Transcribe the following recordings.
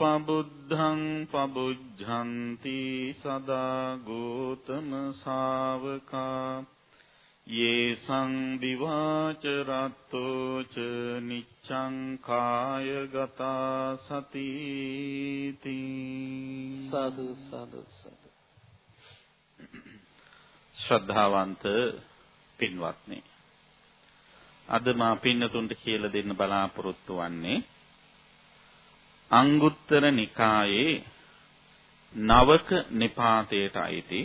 සුප්පබුද්ධං පබුද්ධಂತಿ සදා ගෝතම ශාවකා। යේසං දිවාච රත්තෝ ච නිච්ඡං කායගතා සතිති। සාදු සාදු සාදු। ශ්‍රද්ධාවන්ත පින්වත්නි අද මා පින්නතුන්ට කියලා දෙන්න බලාපොරොත්තු වන්නේ අංගුත්තර නිකායේ නවක නිපාතයට අයිති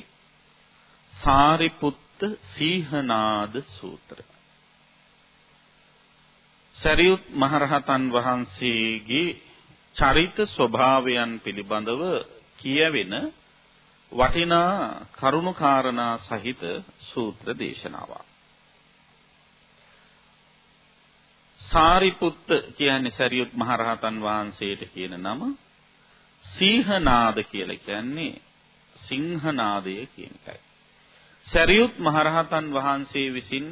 සාරිපුත්ත සීහනාද සූත්‍රය. සරියුත් මහරහතන් වහන්සේගේ චරිත ස්වභාවයන් පිළිබඳව කියවෙන වටිනා කරුණාකාරණා සහිත සූත්‍ර දේශනාවක්. සාරිපුත්ත කියන්නේ සරියුත් මහරහතන් වහන්සේට කියන නම සීහනාද කියලා කියන්නේ සිංහනාදය කියන එකයි. සරියුත් මහරහතන් වහන්සේ විසින්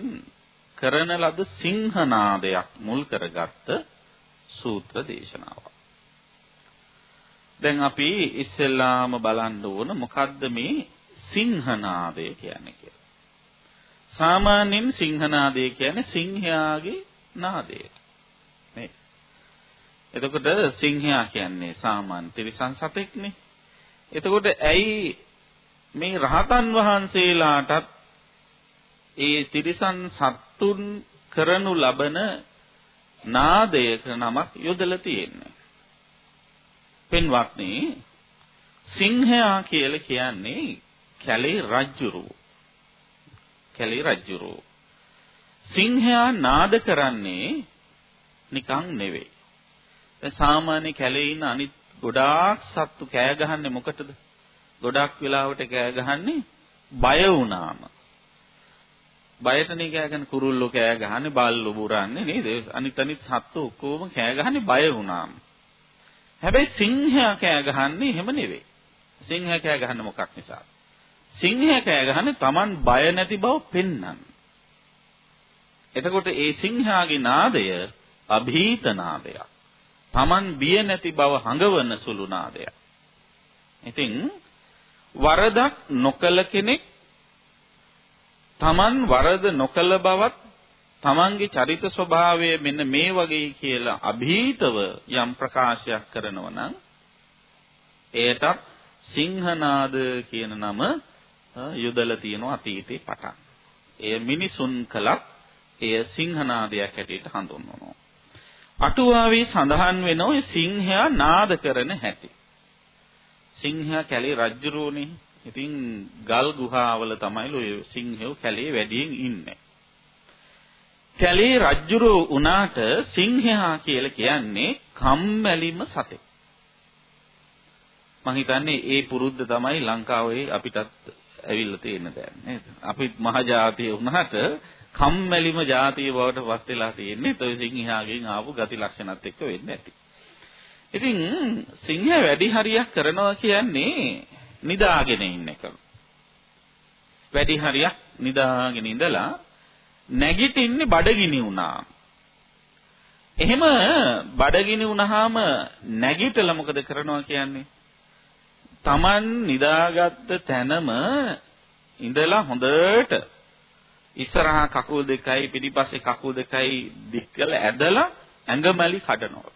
කරන ලද සිංහනාදයක් මුල් කරගත්ත සූත්‍ර දේශනාවක්. දැන් අපි ඉස්සෙල්ලාම බලන්න ඕන මොකද්ද මේ සිංහනාදය කියන්නේ කියලා. සාමාන්‍යයෙන් සිංහනාදය කියන්නේ සිංහයාගේ නාදයට. නේ. එතකොට සිංහයා කියන්නේ සාමාන්‍ය තිරිසන් සතෙක්නේ. එතකොට ඇයි මේ රහතන් වහන්සේලාටත් ඒ තිරිසන් සත්තුන් කරනු ලබන නාදයක නමක් යොදලා තියෙන්නේ. පින්වත්නි සිංහයා කියලා කියන්නේ කැලේ රජ්ජුරුව. කැලේ රජ්ජුරුව. සිංහයා නාද කරන්නේ නිකන් නෙවෙයි. දැන් සාමාන්‍ය කැලේ ඉන්න අනිත් ගොඩාක් සත්තු කෑ ගහන්නේ මොකටද? ගොඩක් වෙලාවට කෑ ගහන්නේ බය වුණාම. බයටනේ කෑ ගන්න කුරුල්ලෝ කෑ ගහන්නේ බල්ලෝ බුරන්නේ නේද? අනිත් අනිත් සත්තු ඔක්කොම කෑ ගහන්නේ බය වුණාම. හැබැයි සිංහයා කෑ ගහන්නේ එහෙම නෙවෙයි. සිංහයා කෑ ගහන්නේ මොකක් නිසාද? සිංහයා කෑ ගහන්නේ Taman බය නැති බව පෙන්වන්න. එතකොට ඒ සිංහාගේ නාදය અભීත නාදයක්. Taman බිය නැති බව හඟවන සුළු නාදයක්. ඉතින් වරදක් නොකල කෙනෙක් Taman වරද නොකල බවත් Tamanගේ චරිත ස්වභාවය මෙන්න මේ වගේ කියලා અભීතව යම් ප්‍රකාශයක් කරනවා නම් එයට සිංහනාද කියන නම යොදලා තියෙනවා අතීතේ පටන්. එය මිනිසුන් කලක් එය සිංහනාදයක් හැටියට හඳුන්වනවා. අටුවාවේ සඳහන් වෙන ඔය සිංහයා නාද කරන හැටි. සිංහයා කැලේ රජ්ජුරුවනේ. ඉතින් ගල් ගුහාවල තමයි ඔය සිංහයෝ කැලේ වැඩියෙන් ඉන්නේ. කැලේ රජ්ජුරුව උනාට සිංහයා කියලා කියන්නේ කම්මැලිම සතෙක්. මං හිතන්නේ ඒ පුරුද්ද තමයි ලංකාවේ අපිටත් ඇවිල්ලා තියෙන දැන් නේද? අපිත් මහ ජාතිය වුණාට කම්මැලිම જાතිය බවට පත් වෙලා තියෙන්නේ toy සිංහයාගෙන් ආපු ගති ලක්ෂණත් එක්ක වෙන්නේ නැති. ඉතින් සිංහයා වැඩි හරියක් කරනවා කියන්නේ නිදාගෙන ඉන්න එක. වැඩි හරියක් නිදාගෙන ඉඳලා නැගිටින්නේ බඩගිනි වුණා. එහෙම බඩගිනි වුණාම නැගිටලා මොකද කරනවා කියන්නේ? Taman නිදාගත්ත තැනම ඉඳලා හොඳට ඉස්සරහා කකුල් දෙකයි පිටිපස්සේ කකුල් දෙකයි දික් කරලා ඇදලා ඇඟමැලි කඩනවා.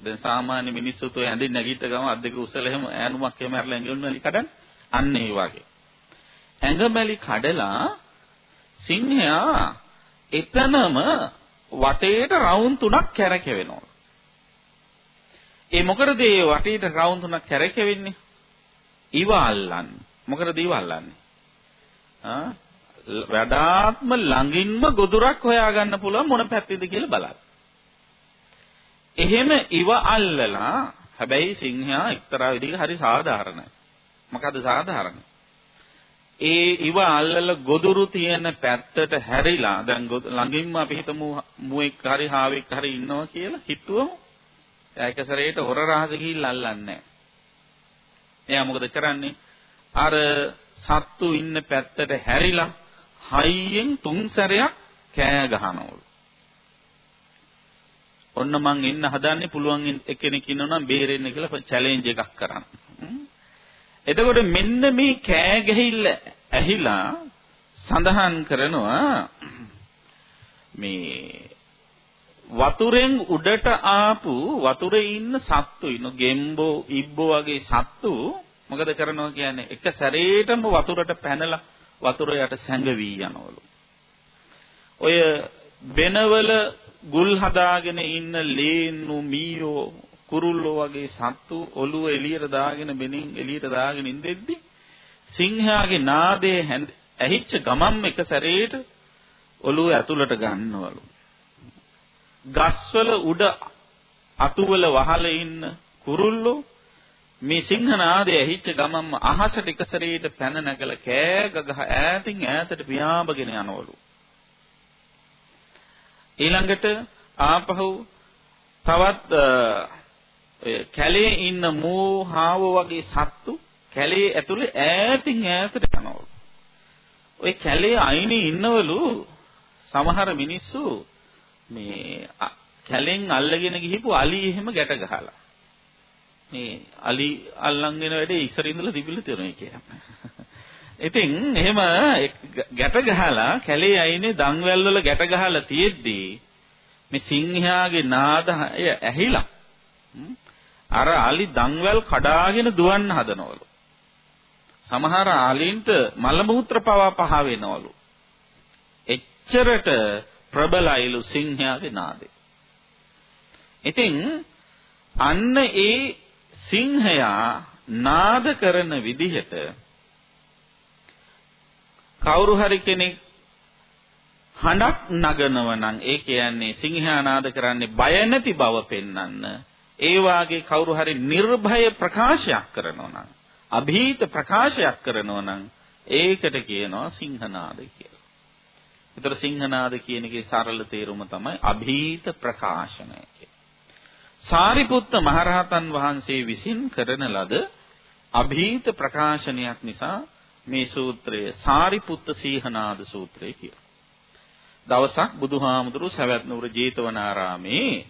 දැන් සාමාන්‍ය මිනිස්සු තෝ ඇඳින් නැගිට ගම අත් දෙක උස්සලා එහෙම ඈනුමක් එහෙම අරලා ඇඟමැලි කඩන අන්න ඒ වගේ. ඇඟමැලි කඩලා සිංහයා එතනම වටේට රවුම් තුනක් කැරකෙවෙනවා. ඒ මොකද ඒ වටේට රවුම් තුනක් කැරකෙවෙන්නේ? ඉව අල්ලන්නේ. මොකටද ඉව අල්ලන්නේ? ආ වඩාත්ම ළඟින්ම ගොදුරක් හොයාගන්න පුළුවන් මොන පැත්තේද කියලා බලන්න. එහෙම ඉව අල්ලලා හැබැයි සිංහයා එක්තරා විදිහක හරි සාධාරණයි. මොකද සාධාරණ? ඒ ඉව අල්ලල ගොදුරු තියෙන පැත්තට හැරිලා දැන් ළඟින්ම අපි හිතමු මුවෙක් හරි හාවෙක් හරි ඉන්නවා කියලා හිතුවම ඒක සැරේට හොර රහස ගිහිල්ලා අල්ලන්නේ එයා මොකද කරන්නේ? අර සත්තු ඉන්න පැත්තට හැරිලා හයියෙන් තුන් සැරයක් කෑ ගහනවලු. ඔන්න මං ඉන්න හදන්නේ පුළුවන් එක්කෙනෙක් ඉන්නවනම් බේරෙන්න කියලා චැලෙන්ජ් එකක් කරන්න. එතකොට මෙන්න මේ කෑ ගැහිල්ල ඇහිලා සඳහන් කරනවා මේ වතුරෙන් උඩට ආපු වතුරේ ඉන්න සත්තු ඉන්න ගෙම්බෝ ඉබ්බෝ වගේ සත්තු මොකද කරනවා කියන්නේ එක සැරේටම වතුරට පැනලා වතුර යට සැඟවි යනවලු. ඔය වෙනවල ගුල් හදාගෙන ඉන්න ලේන්නු මීයෝ කුරුල්ලෝ වගේ සත්තු ඔළුව එළියට දාගෙන බෙනින් එළියට දාගෙන ඉඳෙද්දි සිංහයාගේ නාදයේ ඇහිච්ච ගමම් එක සැරේට ඔළුව ඇතුළට ගන්නවලු. ගස්වල උඩ අතුවල වහල ඉන්න කුරුල්ලෝ මේ සිංහනාදය ඇහිච්ච ගමන්ම අහසට එක සැරේට පැන නැගලා කෑ ගගහ ඈතින් ඈතට පියාඹගෙන යනවලු. ඊළඟට ආපහු තවත් කැලේ ඉන්න මෝ හාවෝ වගේ සත්තු කැලේ ඇතුලේ ඈතින් ඈතට යනවලු. ওই කැලේ අයිනේ ඉන්නවලු සමහර මිනිස්සු මේ කැලෙන් අල්ලගෙන ගිහිපු අලි එහෙම ගැට ගහලා. මේ අලි අල්ලන්ගෙන වැඩේ ඉස්සර ඉඳලා තිබිලා තියෙනවා කියන්නේ. ඉතින් එහෙම ගැට ගහලා කැලේ අයිනේ දන්වැල් වල ගැට ගහලා තියෙද්දී මේ සිංහයාගේ නාදය ඇහිලා අර අලි දන්වැල් කඩාගෙන දුවන්න හදනවලු. සමහර ආලින්ට මල මූත්‍ර පවා පහ වෙනවලු. එච්චරට ප්‍රබලයිලු සිංහයාගේ නාදේ. ඉතින් අන්න ඒ සිංහයා නාද කරන විදිහට කවුරු හරි කෙනෙක් හඬක් නගනව නම් ඒ කියන්නේ සිංහයා නාද කරන්නේ බය නැති බව පෙන්වන්න ඒ වාගේ කවුරු හරි නිර්භය ප්‍රකාශයක් කරනවා නම් અભීත ප්‍රකාශයක් කරනවා නම් ඒකට කියනවා සිංහනාද කියලා. ඒතර සිංහනාද කියන එකේ සරල තේරුම තමයි અભීත ප්‍රකාශනය කියලා. සාරිපුත්ත මහරහතන් වහන්සේ විසින් කරන ලද અભීත ප්‍රකාශනයක් නිසා මේ සූත්‍රය සාරිපුත්ත සීහනාද සූත්‍රය කියලා. දවසක් බුදුහාමුදුරු සවැත් නුවර ජේතවනාරාමේ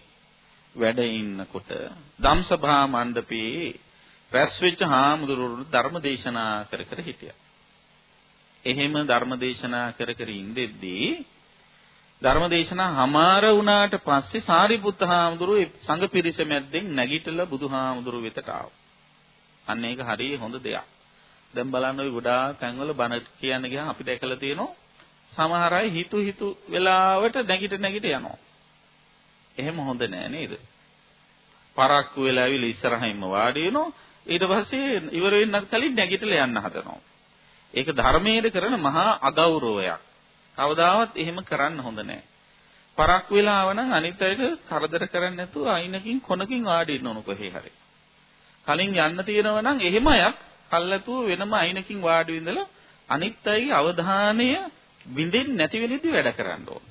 වැඩ ඉන්නකොට ධම්සභා මණ්ඩපයේ රැස් වෙච්ච හාමුදුරුවෝ ධර්ම දේශනා කර කර හිටියා. එහෙම ධර්ම දේශනා කර කර ඉඳෙද්දී ධර්ම දේශනා හමාර වුණාට පස්සේ සාරිපුත්ත හාමුදුරුවෝ සංඝ පිරිස මැද්දෙන් නැගිටලා බුදුහාමුදුරුවෝ වෙතට ආවා. අන්න ඒක හරිය හොඳ දෙයක්. දැන් බලන්න ওই ගොඩාක් තැන්වල බණ කියන්න ගියාම අපිට එකලා තියෙනවා සමහර අය හිතු හිතු වෙලාවට නැගිට නැගිට යනවා. එහෙම හොඳ නෑ නේද? පරක්කු වෙලා ඇවිල්ලා ඉස්සරහින්ම වාඩි වෙනවා. ඊට පස්සේ ඉවර වෙන්නත් කලින් නැගිටලා යන්න හදනවා. ඒක ධර්මයේ කරන මහා අගෞරවයක්. කවදාවත් එහෙම කරන්න හොඳ නෑ. පරක් වෙලාව නම් අනිත් අයට කරදර කරන්නේ නැතුව අයිනකින් කොනකින් වාඩි ඉන්න ඕන කොහේ හරි. කලින් යන්න තියෙනවා නම් එහෙම අයක් කල්ලාතුව වෙනම අයිනකින් වාඩි විඳලා අනිත් අයගේ අවධානය විඳින්න නැති වෙලෙදි වැඩ කරන්න ඕන.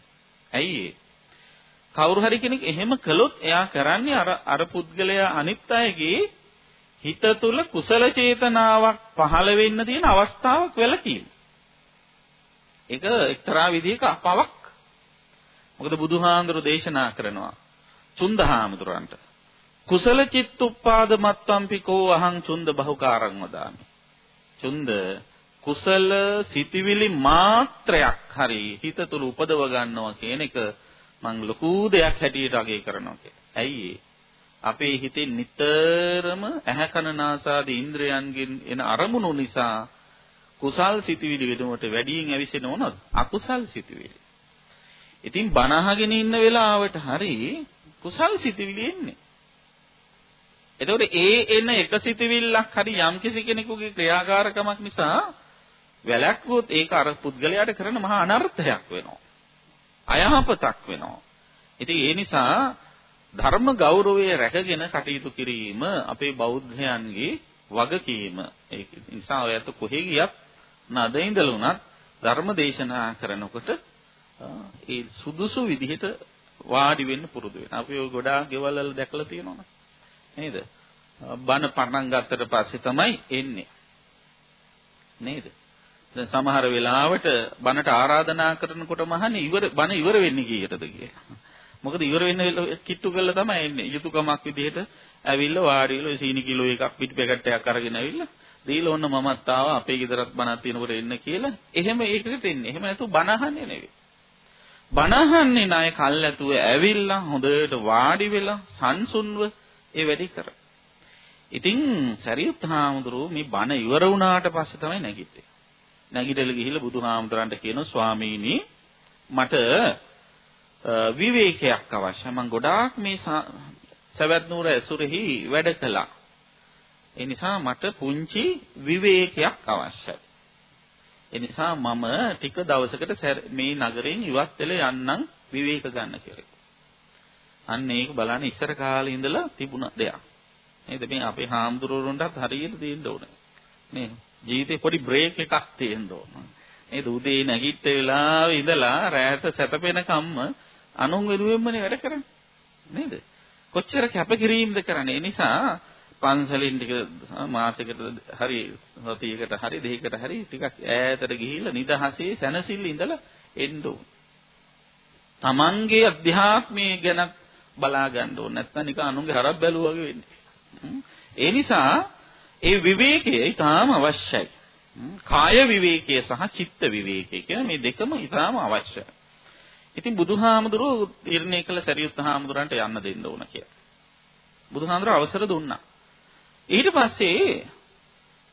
ඇයි ඒ? කවුරු හරි කෙනෙක් එහෙම කළොත් එයා කරන්නේ අර අර පුද්ගලයා අනිත් අයගේ හිත තුල කුසල චේතනාවක් පහළ වෙන්න තියෙන අවස්ථාවක් වැළකීම. ඒක එක්තරා විදිහක අපවක්. මොකද බුදුහාඳුරු දේශනා කරනවා චුන්දහාමුදුරන්ට. කුසල චිත්තුප්පාද මත්තම්පි කෝ අහං චුන්ද බහුකාරං වදාමි. චුන්ද කුසල සිටිවිලි මාත්‍රයක් හරි හිත තුල උපදව ගන්නවා කියන එක මං ලොකු දෙයක් හැටියට අගය කරනවා කියලා. ඇයි අපේ හිතේ නිතරම ඇහැ කන නාසාදී ඉන්ද්‍රයන්ගෙන් එන අරමුණු නිසා කුසල් සිතුවිලි වෙනුවට වැඩියෙන් ඇවිසෙන මොනවද? අකුසල් සිතුවිලි. ඉතින් බණ අහගෙන ඉන්න වෙලාවට හරි කුසල් සිතුවිලි එන්නේ. එතකොට ඒ එන එක සිතුවිල්ලක් හරි යම්කිසි කෙනෙකුගේ ක්‍රියාකාරකමක් නිසා වැළැක්වුවොත් ඒක අර පුද්ගලයාට කරන මහා අනර්ථයක් වෙනවා. අයහපතක් වෙනවා. ඉතින් ඒ නිසා ධර්ම ගෞරවය රැකගෙන කටයුතු කිරීම අපේ බෞද්ධයන්ගේ වගකීම ඒ නිසා ඔයත් කොහෙ ගියත් නද ඉඳලා උනත් ධර්ම දේශනා කරනකොට ඒ සුදුසු විදිහට වාඩි වෙන්න පුරුදු වෙනවා. අපි ඔය ගොඩාක් ගෙවල් වල දැකලා තියෙනවනේ. නේද? බණ පටන් ගත්තට පස්සේ තමයි එන්නේ. නේද? දැන් සමහර වෙලාවට බණට ආරාධනා කරනකොටම අහන්නේ ඉවර බණ ඉවර වෙන්නේ කීයටද කියලා. මොකද ඉවර වෙන්න කිට්ටු කරලා තමයි එන්නේ. යුතුයකමක් විදිහට ඇවිල්ලා වාඩි වෙලා සීනි කිලෝ එකක් පිටි පැකට් එකක් අරගෙන ඇවිල්ලා දීලා ඔන්න මමත් ආවා අපේ ගෙදරත් බණක් තියෙනකොට එන්න කියලා. එහෙම ඒකට එන්නේ. එහෙම නැතුව බණ අහන්නේ නෙවෙයි. බණ අහන්නේ ණය කල්ැතුව ඇවිල්ලා හොඳට වාඩි වෙලා සංසුන්ව ඒ වැඩි කරා. ඉතින් සරියුත් හාමුදුරුවෝ මේ බණ ඉවර වුණාට පස්සේ තමයි නැගිට්ටේ. නැගිටලා ගිහිල්ලා බුදුහාමුදුරන්ට කියනවා ස්වාමීනි මට විවේකයක් අවශ්‍යයි. මම ගොඩාක් මේ සවැත් නුවර ඇසුරෙහි වැඩ කළා. ඒ නිසා මට පුංචි විවේකයක් අවශ්‍යයි. ඒ නිසා මම ටික දවසකට මේ නගරයෙන් ඉවත් වෙලා යන්නම් විවේක ගන්න කියලා. අන්න ඒක බලන්න ඉස්සර කාලේ ඉඳලා තිබුණ දෙයක්. නේද? මේ අපේ හාමුදුරුවන්ටත් හරියට දෙන්න ඕනේ. නේ? ජීවිතේ පොඩි බ්‍රේක් එකක් තියෙන්න ඕන. නේද? උදේ නැගිට වෙලාවේ ඉඳලා රැයට සැතපෙනකම්ම අනුන් වෙනුවෙන්මනේ වැඩ කරන්නේ. නේද? කොච්චර කැපකිරීමද කරන්නේ. ඒ නිසා පන්සලින් ටික මාසයකට හරි සතියකට හරි දෙකකට හරි ටිකක් ඈතට ගිහිල්ලා නිදහසේ සැනසෙල්ල ඉඳලා එන්න ඕන. තමන්ගේ අධ්‍යාත්මය ගැන බලා ගන්න ඕන. නැත්නම් නිකන් අනුන්ගේ හරක් බැලුවා වගේ වෙන්නේ. ඒ නිසා ඒ විවේකය ඊටාම අවශ්‍යයි. කාය විවේකය සහ චිත්ත විවේකය කියන මේ දෙකම ඊටාම අවශ්‍යයි. ඉතින් බුදුහාමුදුරුවෝ තීරණය කළ සරියුත් හාමුදුරන්ට යන්න දෙන්න ඕන කියලා. බුදුහාමුදුරුවෝ අවසර දුන්නා. ඊට පස්සේ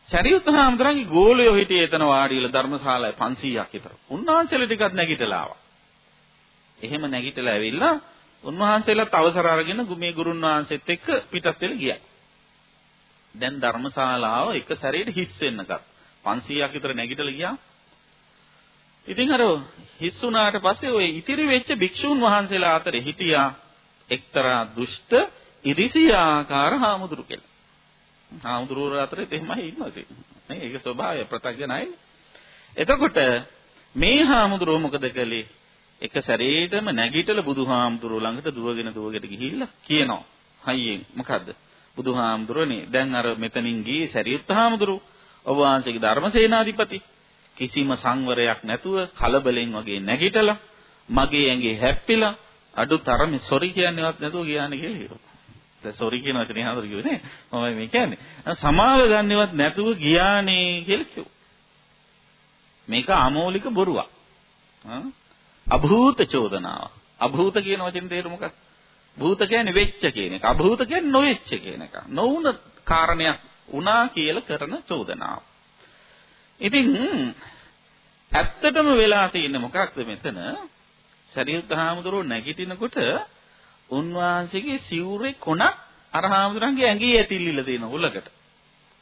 සරියුත් හාමුදුරන්ගේ ගෝලයෝ හිටියේ එතන වාඩිලා ධර්මශාලාවේ 500ක් විතර. උන්වහන්සේලා ටිකක් නැගිටලා ආවා. එහෙම නැගිටලා ඇවිල්ලා උන්වහන්සේලාත් අවසර අරගෙන මේ ගුරුන් වහන්සේත් එක්ක පිටත් වෙලා ගියා. දැන් ධර්මශාලාව එක සැරේට හිස් වෙන්නකත් 500ක් විතර නැගිටලා ගියා. ඉතින් අර හිස් වුණාට පස්සේ ওই ඉතිරි වෙච්ච භික්ෂුන් වහන්සේලා අතරේ හිටියා එක්තරා දුෂ්ට ඉරිසියාකාර හාමුදුරු කියලා. හාමුදුරුවෝ අතරේ එහෙමයි ඉන්නවා ඉතින්. නේ ඒක ස්වභාවය ප්‍රත්‍යඥයි. එතකොට මේ හාමුදුරුවෝ මොකද කළේ? එක සැරේටම නැගිටලා බුදුහාමුදුරුවෝ ළඟට දුවගෙන දුවගෙන ගිහිල්ලා කියනවා. හයියෙන් මොකද්ද? බුදුහාමුදුරනේ දැන් අර මෙතනින් ගියේ සරියුත් හාමුදුරු ඔබ වහන්සේගේ ධර්මසේනාධිපති කිසිම සංවරයක් නැතුව කලබලෙන් වගේ නැගිටලා මගේ ඇඟේ හැප්පිලා අඩුතරමේ සොරි කියන්නේවත් නැතුව ගියානේ කියලා හිතුවා. දැන් සොරි කියන වචනේ හාමුදුරු කිව්වේ නේ. මම මේ කියන්නේ. සමාව ගන්නවත් නැතුව ගියානේ කියලා කිව්වා. මේක අමෝලික බොරුවක්. අභූත චෝදනාව. අභූත කියන වචනේ තේරුම මොකක්ද? භූත කියන්නේ වෙච්ච කියන එක. අභූත කියන්නේ නොවෙච්ච කියන එක. නොවුන කාරණයක් වුණා කියලා කරන චෝදනාව. ඉතින් ඇත්තටම වෙලා තියෙන්නේ මොකක්ද මෙතන? සරියුත් හාමුදුරුවෝ නැගිටිනකොට උන්වහන්සේගේ සිවුරේ කොනක් අර හාමුදුරන්ගේ ඇඟේ ඇතිල්ලිලා තියෙන උලකට.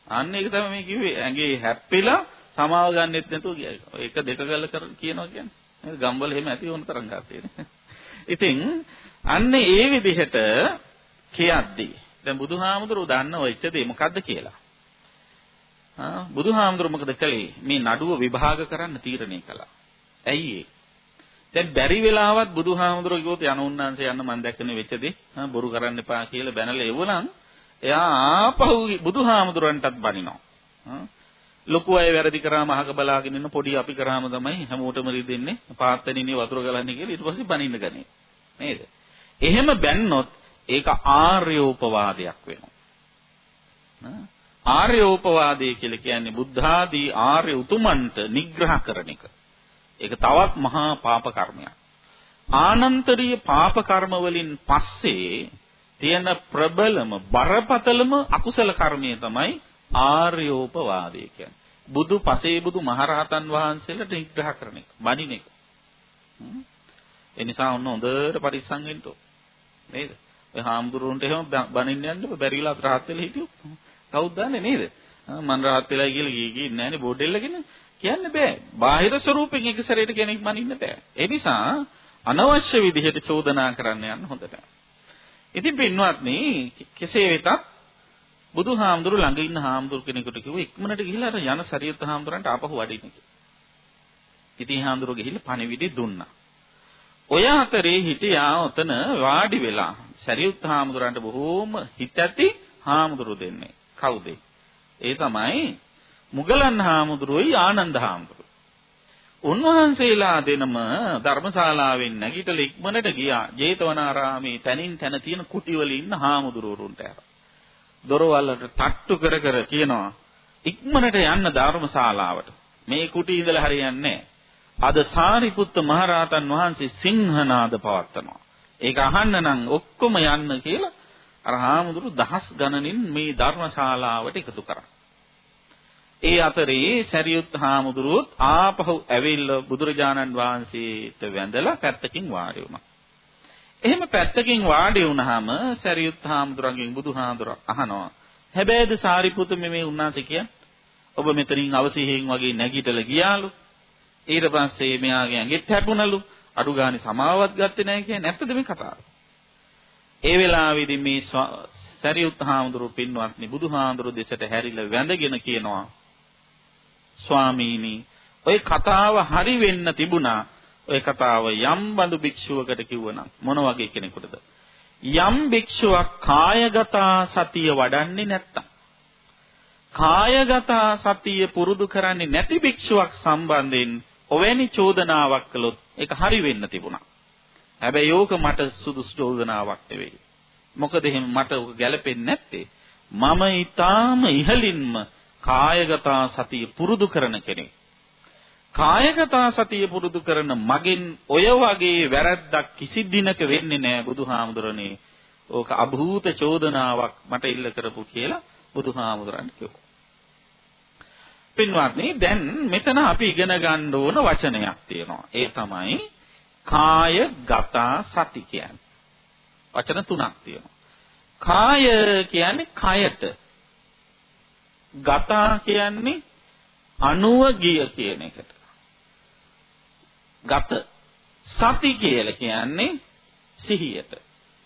අන්න ඒක තමයි මේ කිව්වේ ඇඟේ හැප්පිලා සමාව ගන්නෙත් නැතුව කියයි. ඒක දෙක ගල කියනවා කියන්නේ. නේද? ගම්වල එහෙම ඇති වුණ තරම් ගාතේ. ඉතින් අන්න ඒ විදිහට කියද්දී දැන් බුදුහාමුදුරුවෝ දන්න ඔය ඉච්ඡදේ මොකද්ද කියලා. ආ බුදුහාමුදුරුවෝ මොකද කළේ? මේ නඩුව විභාග කරන්න තීරණය කළා. ඇයි ඒ? දැන් බැරි වෙලාවත් බුදුහාමුදුරුවෝ කිව්වොත් යන උන්නාන්සේ යන්න මම දැක්කනේ වෙච්ච දේ. බොරු කරන්න එපා කියලා බැනලා එවනම් එයා ආපහු බුදුහාමුදුරන්ටත් බනිනවා. ලොකු අය වැරදි කරාම අහක බලාගෙන ඉන්න පොඩි අපි කරාම තමයි හැමෝටම රිදෙන්නේ. පාත්තනිනේ වතුර ගලන්නේ කියලා ඊට පස්සේ බනින්න ගන්නේ. නේද? එහෙම බැන්නොත් ඒක ආර්යෝපවාදයක් වෙනවා. ආර්යෝපවාදය කියලා කියන්නේ බුද්ධ ආදී ආර්ය උතුමන්ට නිග්‍රහ කරන එක. ඒක තවත් මහා පාප කර්මයක්. ආනන්තරීය පාප කර්ම වලින් පස්සේ තියෙන ප්‍රබලම බරපතලම අකුසල කර්මය තමයි ආර්යෝපවාදය කියන්නේ. බුදු පසේ බුදු මහරහතන් වහන්සේලාට නිග්‍රහ කරන එක, බණින එක. ඒ නිසා ඔන්න හොඳට පරිස්සම් වෙන්න ඕන. නේද? ඔය හාමුදුරුවන්ට එහෙම බනින්න යන්න බැරිලා රහත් වෙලා හිටියොත් කවුද දන්නේ නේද? මම රහත් වෙලා කියලා ගියේ ගියේ නෑනේ බෝඩෙල්ලගෙන කියන්න බෑ. බාහිර ස්වරූපෙන් එක සැරේට කෙනෙක් මනින්න බෑ. ඒ නිසා අනවශ්‍ය විදිහට චෝදනා කරන්න යන්න හොඳ නෑ. ඉතින් පින්වත්නි කෙසේ වෙතත් බුදුහාමුදුරු ළඟ ඉන්න හාමුදුරු කෙනෙකුට කිව්වා ඉක්මනට ගිහිල්ලා අර යන සරියුත් හාමුදුරන්ට ආපහු වඩින්න කියලා. ඉතින් හාමුදුරුවෝ ගිහිල්ලා පණිවිඩය දුන්නා. ඔය අතරේ හිටියා ඔතන වාඩි වෙලා සරියුත් හාමුදුරන්ට බොහෝම හිත ඇති හාමුදුරු දෙන්නේ. කවුද? ඒ තමයි මුගලන් හාමුදුරුවෝයි ආනන්ද හාමුදුරුවෝ. උන්වහන්සේලා දෙනම ධර්මශාලාවෙන් නැගිටලා ඉක්මනට ගියා. ජේතවනාරාමේ තනින් තන තියෙන කුටිවල ඉන්න හාමුදුරුවරුන්ට. දොරවල්ලට තට්ටු කර කර කියනවා ඉක්මනට යන්න ධර්මශාලාවට. මේ කුටි ඉඳලා හරියන්නේ අද සාරිපුත්ත මහරහතන් වහන්සේ සිංහනාද පවත්නවා. ඒක අහන්න නම් ඔක්කොම යන්න කියලා අර හාමුදුරු දහස් ගණනින් මේ ධර්මශාලාවට එකතු කරා. ඒ අතරේ සරියුත් හාමුදුරුවොත් ආපහු ඇවිල්ලා බුදුරජාණන් වහන්සේට වැඳලා පැත්තකින් වාඩි වුණා. එහෙම පැත්තකින් වාඩි වුණාම සරියුත් හාමුදුරන්ගෙන් බුදුහාමුදුර අහනවා. හැබැයිද සාරිපුත මේ උන්වහන්සේ කියන්නේ? ඔබ මෙතනින් අවසිහින් වගේ නැගිටලා ගියාලු. ඊට පස්සේ මෙයාගේ ඇඟෙත් හැපුණලු. අඩු ගානේ සමාවවත් ගත්තේ නැහැ කියන්නේ නැත්තද මේ කතාව? ඒ වෙලාවේදී මේ සරියුත් හාමුදුරු පින්වත්නි බුදුහාමුදුරු දෙසට හැරිලා වැඳගෙන කියනවා ස්වාමීනි ඔය කතාව හරි වෙන්න තිබුණා. ඔය කතාව යම් බඳු භික්ෂුවකට කිව්වනම් මොන වගේ කෙනෙකුටද? යම් භික්ෂුවක් කායගත සතිය වඩන්නේ නැත්තම් කායගත සතිය පුරුදු කරන්නේ නැති භික්ෂුවක් සම්බන්ධයෙන් ඔවැනි චෝදනාවක් කළොත් ඒක හරි වෙන්න තිබුණා. හැබැයි ඕක මට සුදුසු චෝදනාවක් නෙවෙයි. මොකද එහෙනම් මට ඕක ගැලපෙන්නේ නැත්තේ. මම ඊටාම ඉහලින්ම කායගත සතිය පුරුදු කරන කෙනෙක්. කායගත සතිය පුරුදු කරන මගෙන් ඔය වගේ වැරද්දක් කිසි දිනක වෙන්නේ නැහැ බුදුහාමුදුරනේ. ඕක අභූත චෝදනාවක් මට ඉල්ල කරපු කියලා බුදුහාමුදුරන් කිව්වා. පින්වත්නි දැන් මෙතන අපි ඉගෙන ගන්න ඕන වචනයක් තියෙනවා. ඒ තමයි කායගත සති කියන්නේ. වචන තුනක් තියෙනවා. කාය කියන්නේ කයට ගතා කියන්නේ අනුව ගිය කියන එකට. ගත සති කියලා කියන්නේ සිහියට.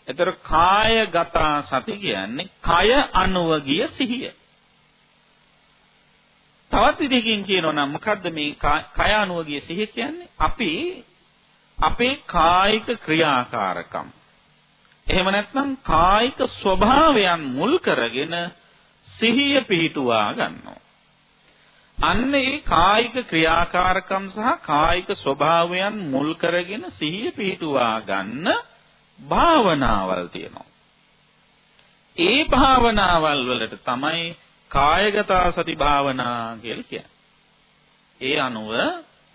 එතර කාය ගතා සති කියන්නේ කය අනුව ගිය සිහිය. තවත් විදිහකින් කියනවා නම් මොකද්ද මේ කය අනුව ගිය සිහිය කියන්නේ? අපි අපේ කායික ක්‍රියාකාරකම් එහෙම නැත්නම් කායික ස්වභාවයන් මුල් කරගෙන සිහිය පිහිටුවා ගන්නවා. අන්න ඒ කායික ක්‍රියාකාරකම් සහ කායික ස්වභාවයන් මුල් කරගෙන සිහිය පිහිටුවා ගන්න භාවනාවල් තියෙනවා. ඒ භාවනාවල් වලට තමයි කායගත සති භාවනා කියලා කියන්නේ. ඒ අනුව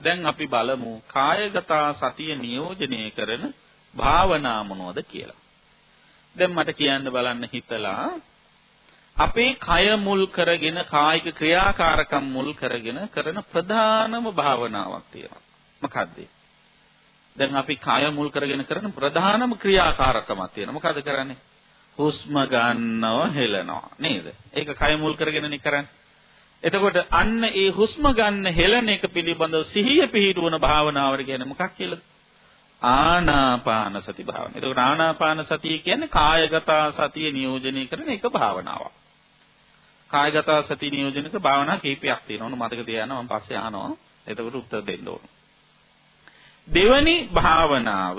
දැන් අපි බලමු කායගත සතිය නියෝජනය කරන භාවනා මොනවද කියලා. දැන් මට කියන්න බලන්න හිතලා අපේ කය මුල් කරගෙන කායික ක්‍රියාකාරකම් මුල් කරගෙන කරන ප්‍රධානම භාවනාවක් තියෙනවා. මොකද්ද? දැන් අපි කය මුල් කරගෙන කරන ප්‍රධානම ක්‍රියාකාරකමක් තියෙනවා. මොකද කරන්නේ? හුස්ම ගන්නව හෙලනවා නේද? ඒක කය මුල් කරගෙනනේ කරන්නේ. එතකොට අන්න ඒ හුස්ම ගන්න හෙලන එක පිළිබඳව සිහිය පිහිටුවන භාවනාවට කියන්නේ මොකක් කියලාද? ආනාපාන සති භාවනාව. එතකොට ආනාපාන සතිය කියන්නේ කායගත සතිය නියෝජනය කරන එක භාවනාවක්. කායගත සති නියෝජනක භාවනා කීපයක් තියෙනවා. මතක තියාගන්න මම පස්සේ අහනවා. එතකොට උත්තර දෙන්න ඕන. දෙවැනි භාවනාව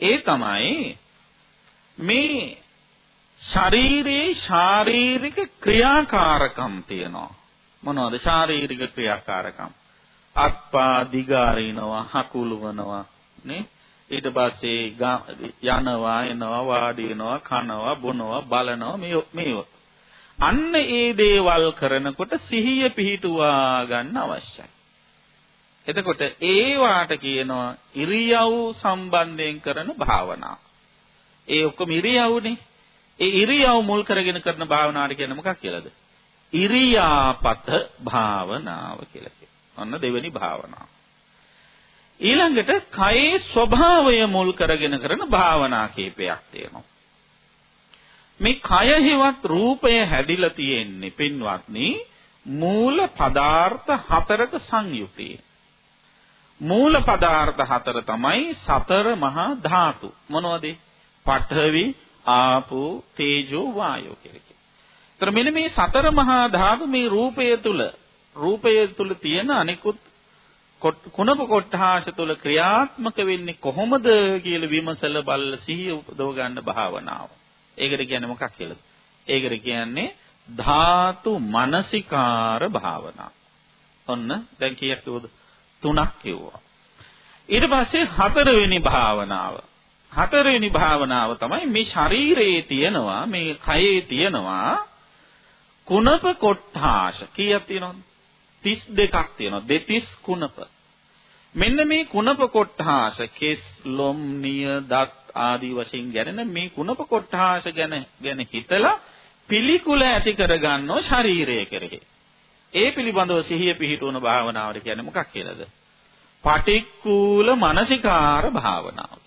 ඒ තමයි මේ ශරීරයේ ශාරීරික ක්‍රියාකාරකම් තියෙනවා. මොනවද ශාරීරික ක්‍රියාකාරකම්? අත්පා දිගාරිනවා, හකුලවනවා, නේ? ඊට පස්සේ යනවා, එනවා, වාඩි වෙනවා, කනවා, බොනවා, බලනවා මේ මේ අන්න ඒ දේවල් කරනකොට සිහිය පිහිටුවා ගන්න අවශ්‍යයි. එතකොට ඒවාට කියනවා ඉරියව් සම්බන්ධයෙන් කරන භාවනා. ඒ ඔක්කොම ඉරියව්නේ. ඒ ඉරියව් මුල් කරගෙන කරන භාවනාවට කියන්නේ මොකක් කියලාද? ඉරියාපත භාවනාව කියලා කියනවා. ඔන්න දෙවෙනි භාවනාව. ඊළඟට කයේ ස්වභාවය මුල් කරගෙන කරන භාවනා කීපයක් තියෙනවා. මේ කය හෙවත් රූපය හැදිලා තියෙන්නේ පින්වත්නි මූල පදාර්ථ හතරක සංයුතිය. මූල පදාර්ථ හතර තමයි සතර මහා ධාතු. මොනවද? පඨවි, ආපෝ, තේජෝ, වායෝ කියලා ତර මෙන්න මේ සතර මහා ධාතු මේ රූපය තුල රූපය තුල තියෙන අනිකුත් කුණප කොට්ටාශ තුල ක්‍රියාත්මක වෙන්නේ කොහොමද කියලා විමසල බල්ල සිහිය උපදව ගන්න භාවනාව. ඒකට කියන්නේ මොකක් කියලාද? ඒකට කියන්නේ ධාතු මනසිකාර භාවනාව. ඔන්න දැන් කීයක් කිව්වද? තුනක් කිව්වා. ඊට පස්සේ හතරවෙනි භාවනාව. හතරවෙනි භාවනාව තමයි මේ ශරීරයේ තියෙනවා මේ කයේ තියෙනවා කුණප කොට්ටාශ කීයක් තියෙනවද 32ක් තියෙනවා දෙතිස් කුණප මෙන්න මේ කුණප කොට්ටාශ කෙස් ලොම් නිය දත් ආදී වශයෙන් ගැනෙන මේ කුණප කොට්ටාශ ගැන ගැන හිතලා පිළිකුල ඇති කරගන්නෝ ශරීරය කෙරෙහි ඒ පිළිබඳව සිහිය පිහිටුවන භාවනාවට කියන්නේ මොකක් කියලාද පටික්කුල මානසිකාර භාවනාව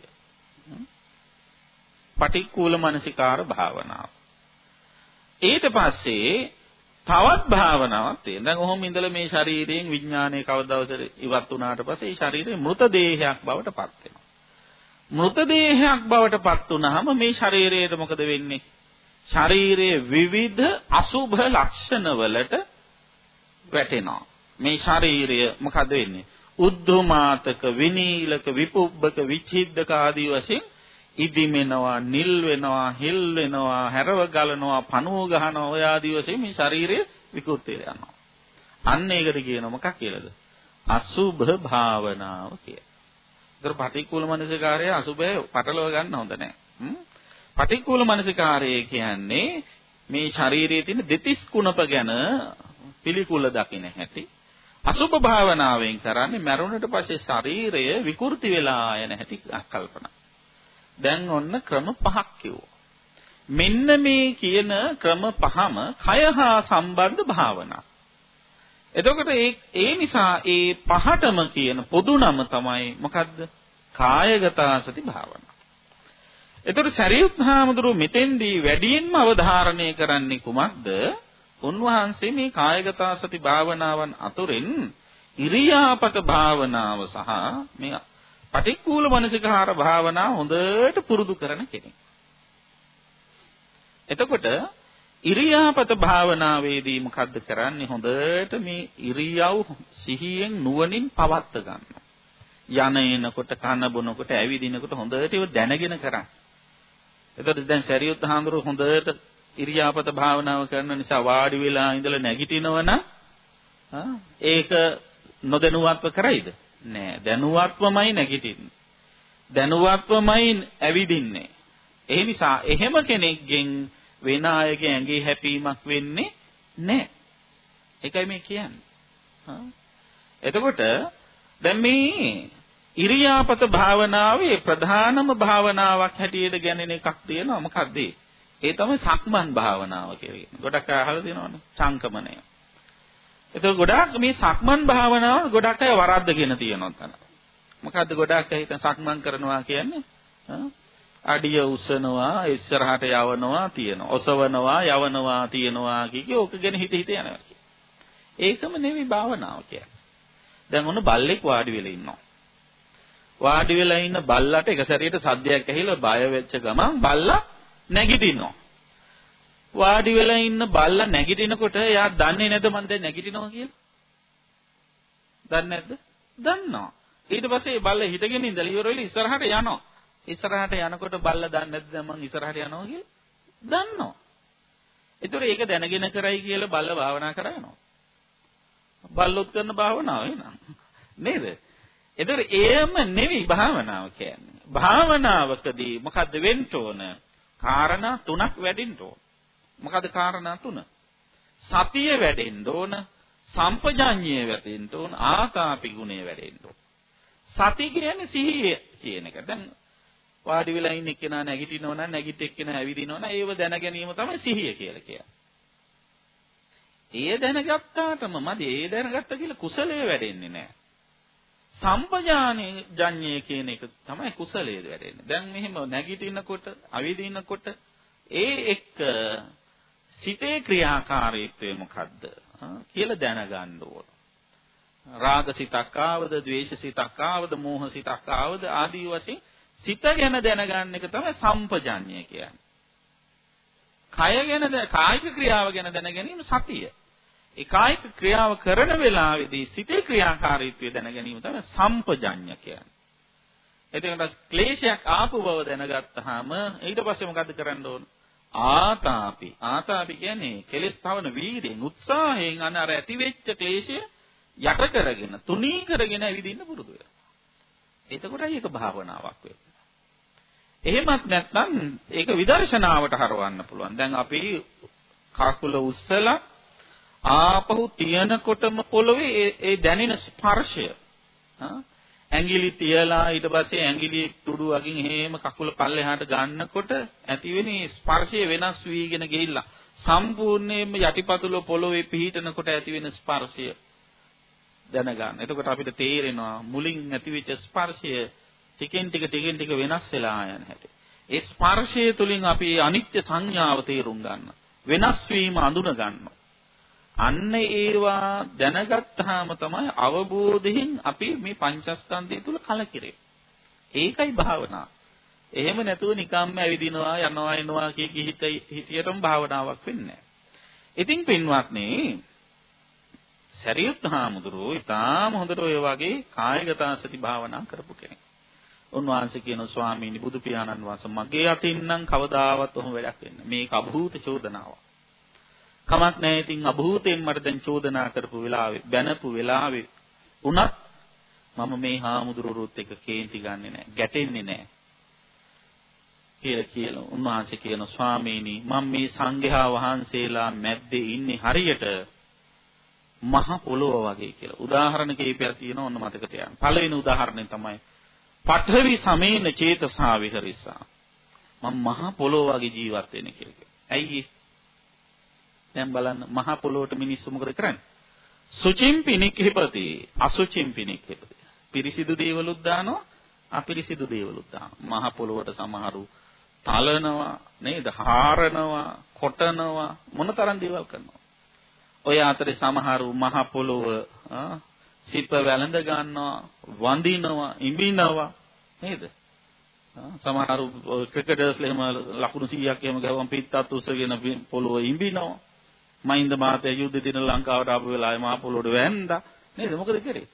පටික්කුල මනසිකාර භාවනාව. ඊට පස්සේ තවත් භාවනාවක් තියෙනවා. දැන් ඔහොම ඉඳලා මේ ශරීරයෙන් විඥානයේ කවදාවසර ඉවත් වුණාට පස්සේ ඒ ශරීරය මృత දේහයක් බවට පත් වෙනවා. මృత දේහයක් බවට පත් වුනහම මේ ශරීරයට මොකද වෙන්නේ? ශරීරයේ විවිධ අසුභ ලක්ෂණ වලට වැටෙනවා. මේ ශරීරය මොකද වෙන්නේ? උද්ධමාතක විනීලක විපුබ්බක විචිද්දක ආදී වශයෙන් ඉදිමෙනවා, නිල් වෙනවා, හිල් වෙනවා, හැරව ගලනවා, පණුව ගහනවා ඔය ආදී වශයෙන් මේ ශරීරය විකෘති වෙනවා. අන්න ඒකට කියන මොකක් කියලාද? අසුභ භාවනාව කියලා. ඒතර පටික්කුල මනසිකාරය අසුභය පටලව ගන්න හොඳ නැහැ. පටික්කුල මනසිකාරය කියන්නේ මේ ශරීරයේ තියෙන දෙතිස් කුණප ගැන පිළිකුල දකින්න හැටි. අසුභ භාවනාවෙන් කරන්නේ මරුණට පස්සේ ශරීරය විකෘති වෙලා යන හැටි කල්පනා. දැන් ඔන්න ක්‍රම පහක් කිව්වා. මෙන්න මේ කියන ක්‍රම පහම කය හා සම්බන්ධ භාවනා. එතකොට ඒ ඒ නිසා ඒ පහටම කියන පොදු නම තමයි මොකද්ද? කායගත සති භාවනා. එතකොට සරියුත් හාමුදුරුව මෙතෙන්දී වැඩියෙන්ම අවධාරණය කරන්නේ කුමක්ද? උන්වහන්සේ මේ කායගත සති භාවනාවන් අතුරෙන් ඉරියාපත භාවනාව සහ මේ පටික්කුල මනසිකාර භාවනා හොඳට පුරුදු කරන කෙනෙක්. එතකොට ඉරියාපත භාවනාවේදී මොකද්ද කරන්නේ හොඳට මේ ඉරියව් සිහියෙන් නුවණින් පවත්ත ගන්නවා. යන එනකොට කන බොනකොට ඇවිදිනකොට හොඳට ඒව දැනගෙන කරන්න. එතකොට දැන් සරියුත් හාමුදුරුවෝ හොඳට ඉරියාපත භාවනාව කරන නිසා වාඩි වෙලා ඉඳලා නැගිටිනවනම් ඒක නොදැනුවත්ව කරයිද? නෑ දැනුවත්වමයි නැගිටින්නේ. දැනුවත්වමයි ඇවිදින්නේ. ඒ නිසා එහෙම කෙනෙක්ගෙන් වෙන අයගේ ඇඟේ හැපීමක් වෙන්නේ නෑ. ඒකයි මේ කියන්නේ. එතකොට දැන් මේ ඉරියාපත භාවනාවේ ප්‍රධානම භාවනාවක් හැටියට ගැනෙන එකක් තියෙනවා මොකක්ද ඒ තමයි සක්මන් භාවනාව කියලා. ගොඩක් අහලා තියෙනවනේ. සංකමණය. එතකොට ගොඩාක් මේ සක්මන් භාවනාව ගොඩක් අය වරද්දගෙන තියෙනවා තන. මොකද්ද ගොඩාක් අය හිතන සක්මන් කරනවා කියන්නේ? අඩිය උස්සනවා, ඉස්සරහට යවනවා, තියනවා. ඔසවනවා, යවනවා, තියනවා කිකි ඕක ගැන හිත හිත යනවා. ඒකම නෙවෙයි භාවනාව කියන්නේ. දැන් ඔන්න බල්ලෙක් වාඩි වෙලා ඉන්නවා. වාඩි වෙලා ඉන්න බල්ලට එක සැරේට සද්දයක් ඇහිලා බය වෙච්ච ගමන් බල්ලා නැගිටිනවා. වාඩි වෙලා ඉන්න බල්ලා නැගිටිනකොට එයා දන්නේ නැද්ද මන් දැන් නැගිටිනවා කියලා? දන්නේ නැද්ද? දන්නවා. ඊට පස්සේ මේ බල්ලා හිටගෙන ඉඳලා ඉවර වෙලා ඉස්සරහට යනවා. ඉස්සරහට යනකොට බල්ලා දන්නේ නැද්ද මං ඉස්සරහට යනවා කියලා? දන්නවා. ඒතර ඒක දැනගෙන කරයි කියලා බල්ලා භාවනා කරනවා. බල්ලොත් කරන භාවනාව එනවා. නේද? ඒතර ඒම නෙවෙයි භාවනාව කියන්නේ. භාවනාවකදී මොකද්ද වෙන්න ඕන? කාරණා තුනක් වැඩින්න ඕන. මොකද කාරණා තුන? සතිය වැඩෙන්න ඕන, සම්පජාඤ්ඤය වැඩෙන්න ඕන, ආකාපි ගුණය වැඩෙන්න ඕන. සති කියන්නේ සිහිය කියන එක. දැන් වාඩි වෙලා ඉන්න එක්කෙනා නැගිටිනව නම් නැගිට එක්කෙනා ඇවිදිනව නම් ඒව දැන ගැනීම තමයි සිහිය කියලා කියන්නේ. ඒ දැනගත්තාටම මදි. ඒ දැනගත්ත කියලා කුසලයේ වැඩෙන්නේ නැහැ. සම්පජානේ ජඤ්ඤය කියන එක තමයි කුසලයේ වැඩෙන්නේ. දැන් මෙහෙම නැගිටිනකොට, අවිදිනකොට ඒ එක්ක සිතේ ක්‍රියාකාරීත්වය මොකද්ද කියලා දැනගන්න ඕන. රාග සිතක් ආවද, ද්වේෂ සිතක් ආවද, මෝහ සිතක් ආවද ආදී වශයෙන් සිත ගැන දැනගන්න එක තමයි සම්පජඤ්ඤය කියන්නේ. කය ගැන කායික ක්‍රියාව ගැන දැන ගැනීම සතිය. ඒ කායික ක්‍රියාව කරන වෙලාවේදී සිතේ ක්‍රියාකාරීත්වය දැන ගැනීම තමයි සම්පජඤ්ඤ කියන්නේ. එතකොට ක්ලේශයක් ආපු බව දැනගත්තාම ඊට පස්සේ මොකද්ද කරන්න ඕන? ආතාපි. ආතාපි කියන්නේ කෙලස් තවන වීර්යෙන් උත්සාහයෙන් අන අර ඇතිවෙච්ච ක්ලේශය යට කරගෙන තුනී කරගෙන ඇවිදින්න පුරුදු වෙනවා. එතකොටයි ඒක භාවනාවක් වෙන්නේ. එහෙමත් නැත්නම් ඒක විදර්ශනාවට හරවන්න පුළුවන්. දැන් අපි කකුල උස්සලා ආපහු තියනකොටම පොළවේ ඒ දැනෙන ස්පර්ශය ඇඟිලි තියලා ඊට පස්සේ ඇඟිලි තුඩු අගින් එහෙම කකුල පල්ලෙහාට ගන්නකොට ඇතිවෙන ස්පර්ශය වෙනස් වීගෙන ගිහිල්ලා සම්පූර්ණයෙන්ම යටිපතුල පොළවේ පිහිටනකොට ඇතිවෙන ස්පර්ශය දැනගන්න. එතකොට අපිට තේරෙනවා මුලින් ඇතිවෙච්ච ස්පර්ශය ටිකෙන් ටික ටිකෙන් ටික වෙනස් වෙලා යන හැටි. ඒ ස්පර්ශය තුලින් අපි අනිත්‍ය සංඥාව තේරුම් ගන්න. වෙනස් වීම අඳුන ගන්නවා. අන්න ඒවා දැනගත්තාම තමයි අවබෝධයෙන් අපි මේ පංචස්කන්ධය තුල කලකිරෙන්නේ. ඒකයි භාවනාව. එහෙම නැතුව නිකම්ම ඇවිදිනවා යනවා එනවා කිය කි හිත හිතියටම භාවනාවක් වෙන්නේ ඉතින් පින්වත්නි සරියුත් හාමුදුරුවෝ ඊටාම හොඳට ඔය වගේ කායගත සති භාවනා කරපු කෙනෙක්. උන්වහන්සේ කියන ස්වාමීනි බුදු පියාණන් වහන්සේ මගේ අතින් නම් කවදාවත් ඔහොම වැඩක් වෙන්නේ. මේක අභූත චෝදනාවක්. කමක් නැහැ ඉතින් අභූතයෙන් මට දැන් චෝදනා කරපු වෙලාවේ බැනපු වෙලාවේ උනත් මම මේ හාමුදුරුවොත් එක්ක කේන්ති ගන්නෙ නැහැ ගැටෙන්නේ නැහැ කියලා කියලා උන්වහන්සේ කියන ස්වාමීනි මම මේ සංඝයා වහන්සේලා මැද්දේ ඉන්නේ හරියට මහ පොළොව වගේ කියලා උදාහරණ කීපයක් තියෙනවා ඔන්න මතක තියාගන්න පළවෙනි උදාහරණය තමයි පඨවි සමේන චේතසා විහරිසා මම මහ පොළොව වගේ ජීවත් වෙන්නේ කියලා. ඇයි දැන් බලන්න මහ පොළොවට මිනිස්සු මොකද කරන්නේ? සුචිම්පි නික්හිපති අසුචිම්පි නික්හිපති. පිරිසිදු දේවලුත් දානවා අපිරිසිදු දේවලුත් දානවා. මහ පොළොවට සමහරු තලනවා නේද? හාරනවා, කොටනවා මොනතරම් දේවල් කරනවා. ඔය අතරේ සමහරු මහ පොළොව සිප වැළඳ ගන්නවා, වඳිනවා, ඉඹිනවා නේද? සමහරු ක්‍රිකටර්ස්ලා එහෙම ලකුණු 100ක් එහෙම ගහවම් පිටත් උස්සගෙන පොළොව ඉඹිනවා. මහින්ද මහත්තයා යුද්ධ දින ලංකාවට ආපු වෙලාවේ මහ පොළොවට වැන්දා. නේද? මොකද කරේ?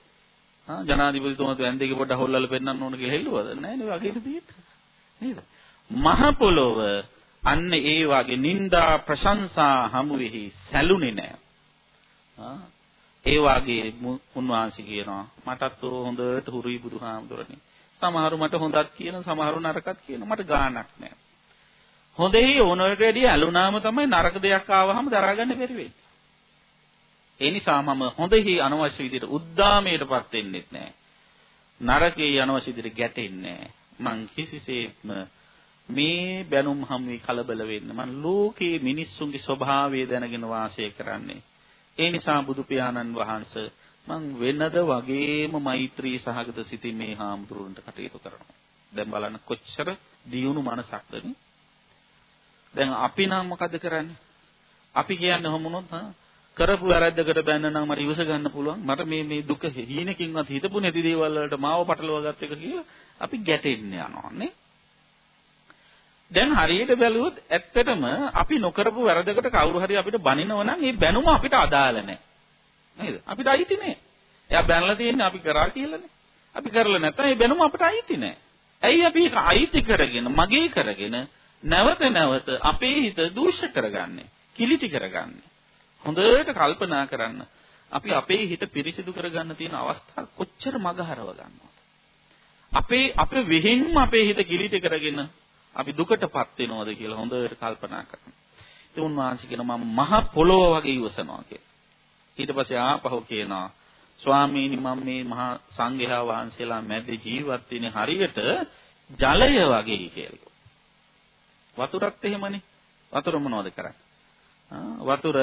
ආ ජනාධිපතිතුමාත් වැන්දේක පොඩ්ඩක් හොල්ලලා පෙන්නන්න ඕන කියලා හෙල්ලුවද? නැහැ නේ වගේට තියෙන්නේ නේද? මහ පොළොව අන්න ඒ වගේ නිന്ദා ප්‍රශංසා හමුෙහි සැලුනේ නැහැ ආ ඒ වගේ උන්වහන්සේ කියනවා මටත් හොඳට හුරුයි බුදුහාමුදුරනේ සමහරු මට හොඳක් කියන සමහරු නරකක් කියන මට ගාණක් නැහැ හොඳෙහි ඕනකට වැඩිය ඇලුනාම තමයි නරක දෙයක් ආවහම දරාගන්න බැරි වෙන්නේ. ඒ නිසා මම හොඳෙහි අනවශ්‍ය විදිහට උද්දාමයටපත් වෙන්නෙත් නැහැ. නරකේ අනවශ්‍ය විදිහට ගැටෙන්නේ මං කිසිසේත්ම මේ බැනුම් හැමුවේ කලබල වෙන්න මං ලෝකේ මිනිස්සුන්ගේ ස්වභාවය දැනගෙන වාසය කරන්නේ. ඒ නිසා බුදු පියාණන් වහන්සේ මං වෙනද වගේම මෛත්‍රී සහගත සිතින් මේ හාමුදුරුවන්ට කටයුතු කරනවා. දැන් බලන්න කොච්චර දියුණු මනසක්ද නේ දැන් අපි නම් මොකද කරන්නේ? අපි කියන්නේ කොහොමුණොත් කරපු වැරද්දකට බැන්න නම් මට ඉවස ගන්න පුළුවන්. මට මේ මේ දුක හීනකින්වත් හිතපු නැති දේවල් වලට මාව පටලවා ගත්ත එක කියලා අපි ගැටෙන්න යනවා නේ. දැන් හරියට බැලුවොත් ඇත්තටම අපි නොකරපු වැරදකට කවුරු හරි අපිට බනිනව නම් ඒ බැනුම අපිට අදාළ නැහැ. නේද? අපිට අයිති නෑ. එයා බැනලා තියෙන්නේ අපි කරා කියලානේ. අපි කරලා නැත්නම් ඒ බැනුම අපිට අයිති නෑ. ඇයි අපි ඒක අයිති කරගෙන මගේ කරගෙන නැවත නැවත අපේ හිත දූෂ්‍ය කරගන්නේ, කිලිටි කරගන්නේ. හොඳට කල්පනා කරන්න. අපි අපේ හිත පිරිසිදු කරගන්න තියෙන අවස්ථා කොච්චර මගහරව ගන්නවද? අපේ අපේ වෙහින්ම අපේ හිත කිලිටි කරගෙන අපි දුකටපත් වෙනවද කියලා හොඳට කල්පනා කරන්න. ඒ උන්වහන්සේ කියන මම මහ පොළොව වගේ ඉවසනවා කියලා. ඊට පස්සේ ආපහු කියනවා ස්වාමීනි මම මේ මහා සංඝයා වහන්සේලා මැද ජීවත් වෙන්නේ හරියට ජලය වගේ කියලා. වතුරත් එහෙමනේ. වතුර මොනවද කරන්නේ? වතුර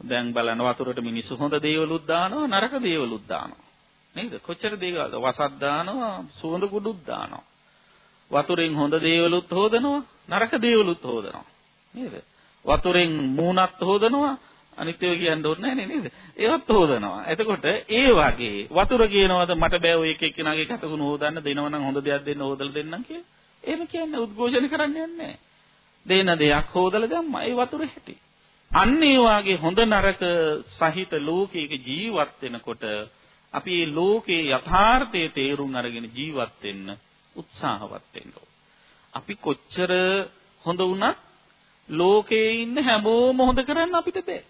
දැන් බලන්න වතුරට මිනිස්සු හොඳ දේවලුත් දානවා නරක දේවලුත් දානවා. නේද? කොච්චර දේවල්ද? වසක් දානවා, සුවඳ කුඩුත් දානවා. වතුරෙන් හොඳ දේවලුත් හොදනවා, නරක දේවලුත් හොදනවා. නේද? වතුරෙන් මූණත් හොදනවා, අනිත් ඒවා කියන්න ඕනේ නැහැ නේද? ඒවත් හොදනවා. එතකොට ඒ වගේ වතුර කියනවාද මට බෑ ඔය එක එක්කෙනාගේ කටකුණු හොදන්න දෙනවනම් හොඳ දෙයක් දෙන්න හොදලා දෙන්නම් කියලා. එහෙම කියන්නේ උද්ඝෝෂණ කරන්න යන්නේ දෙන දෙයක් හොදලා දැම්මා. ඒ වතුර හැටි. අන්න ඒ වාගේ හොඳ නරක සහිත ලෝකයක ජීවත් වෙනකොට අපි මේ ලෝකේ යථාර්ථයේ තේරුම් අරගෙන ජීවත් වෙන්න උත්සාහවත් වෙන්න අපි කොච්චර හොඳ වුණත් ලෝකේ ඉන්න හැමෝම හොඳ කරන්න අපිට බෑ.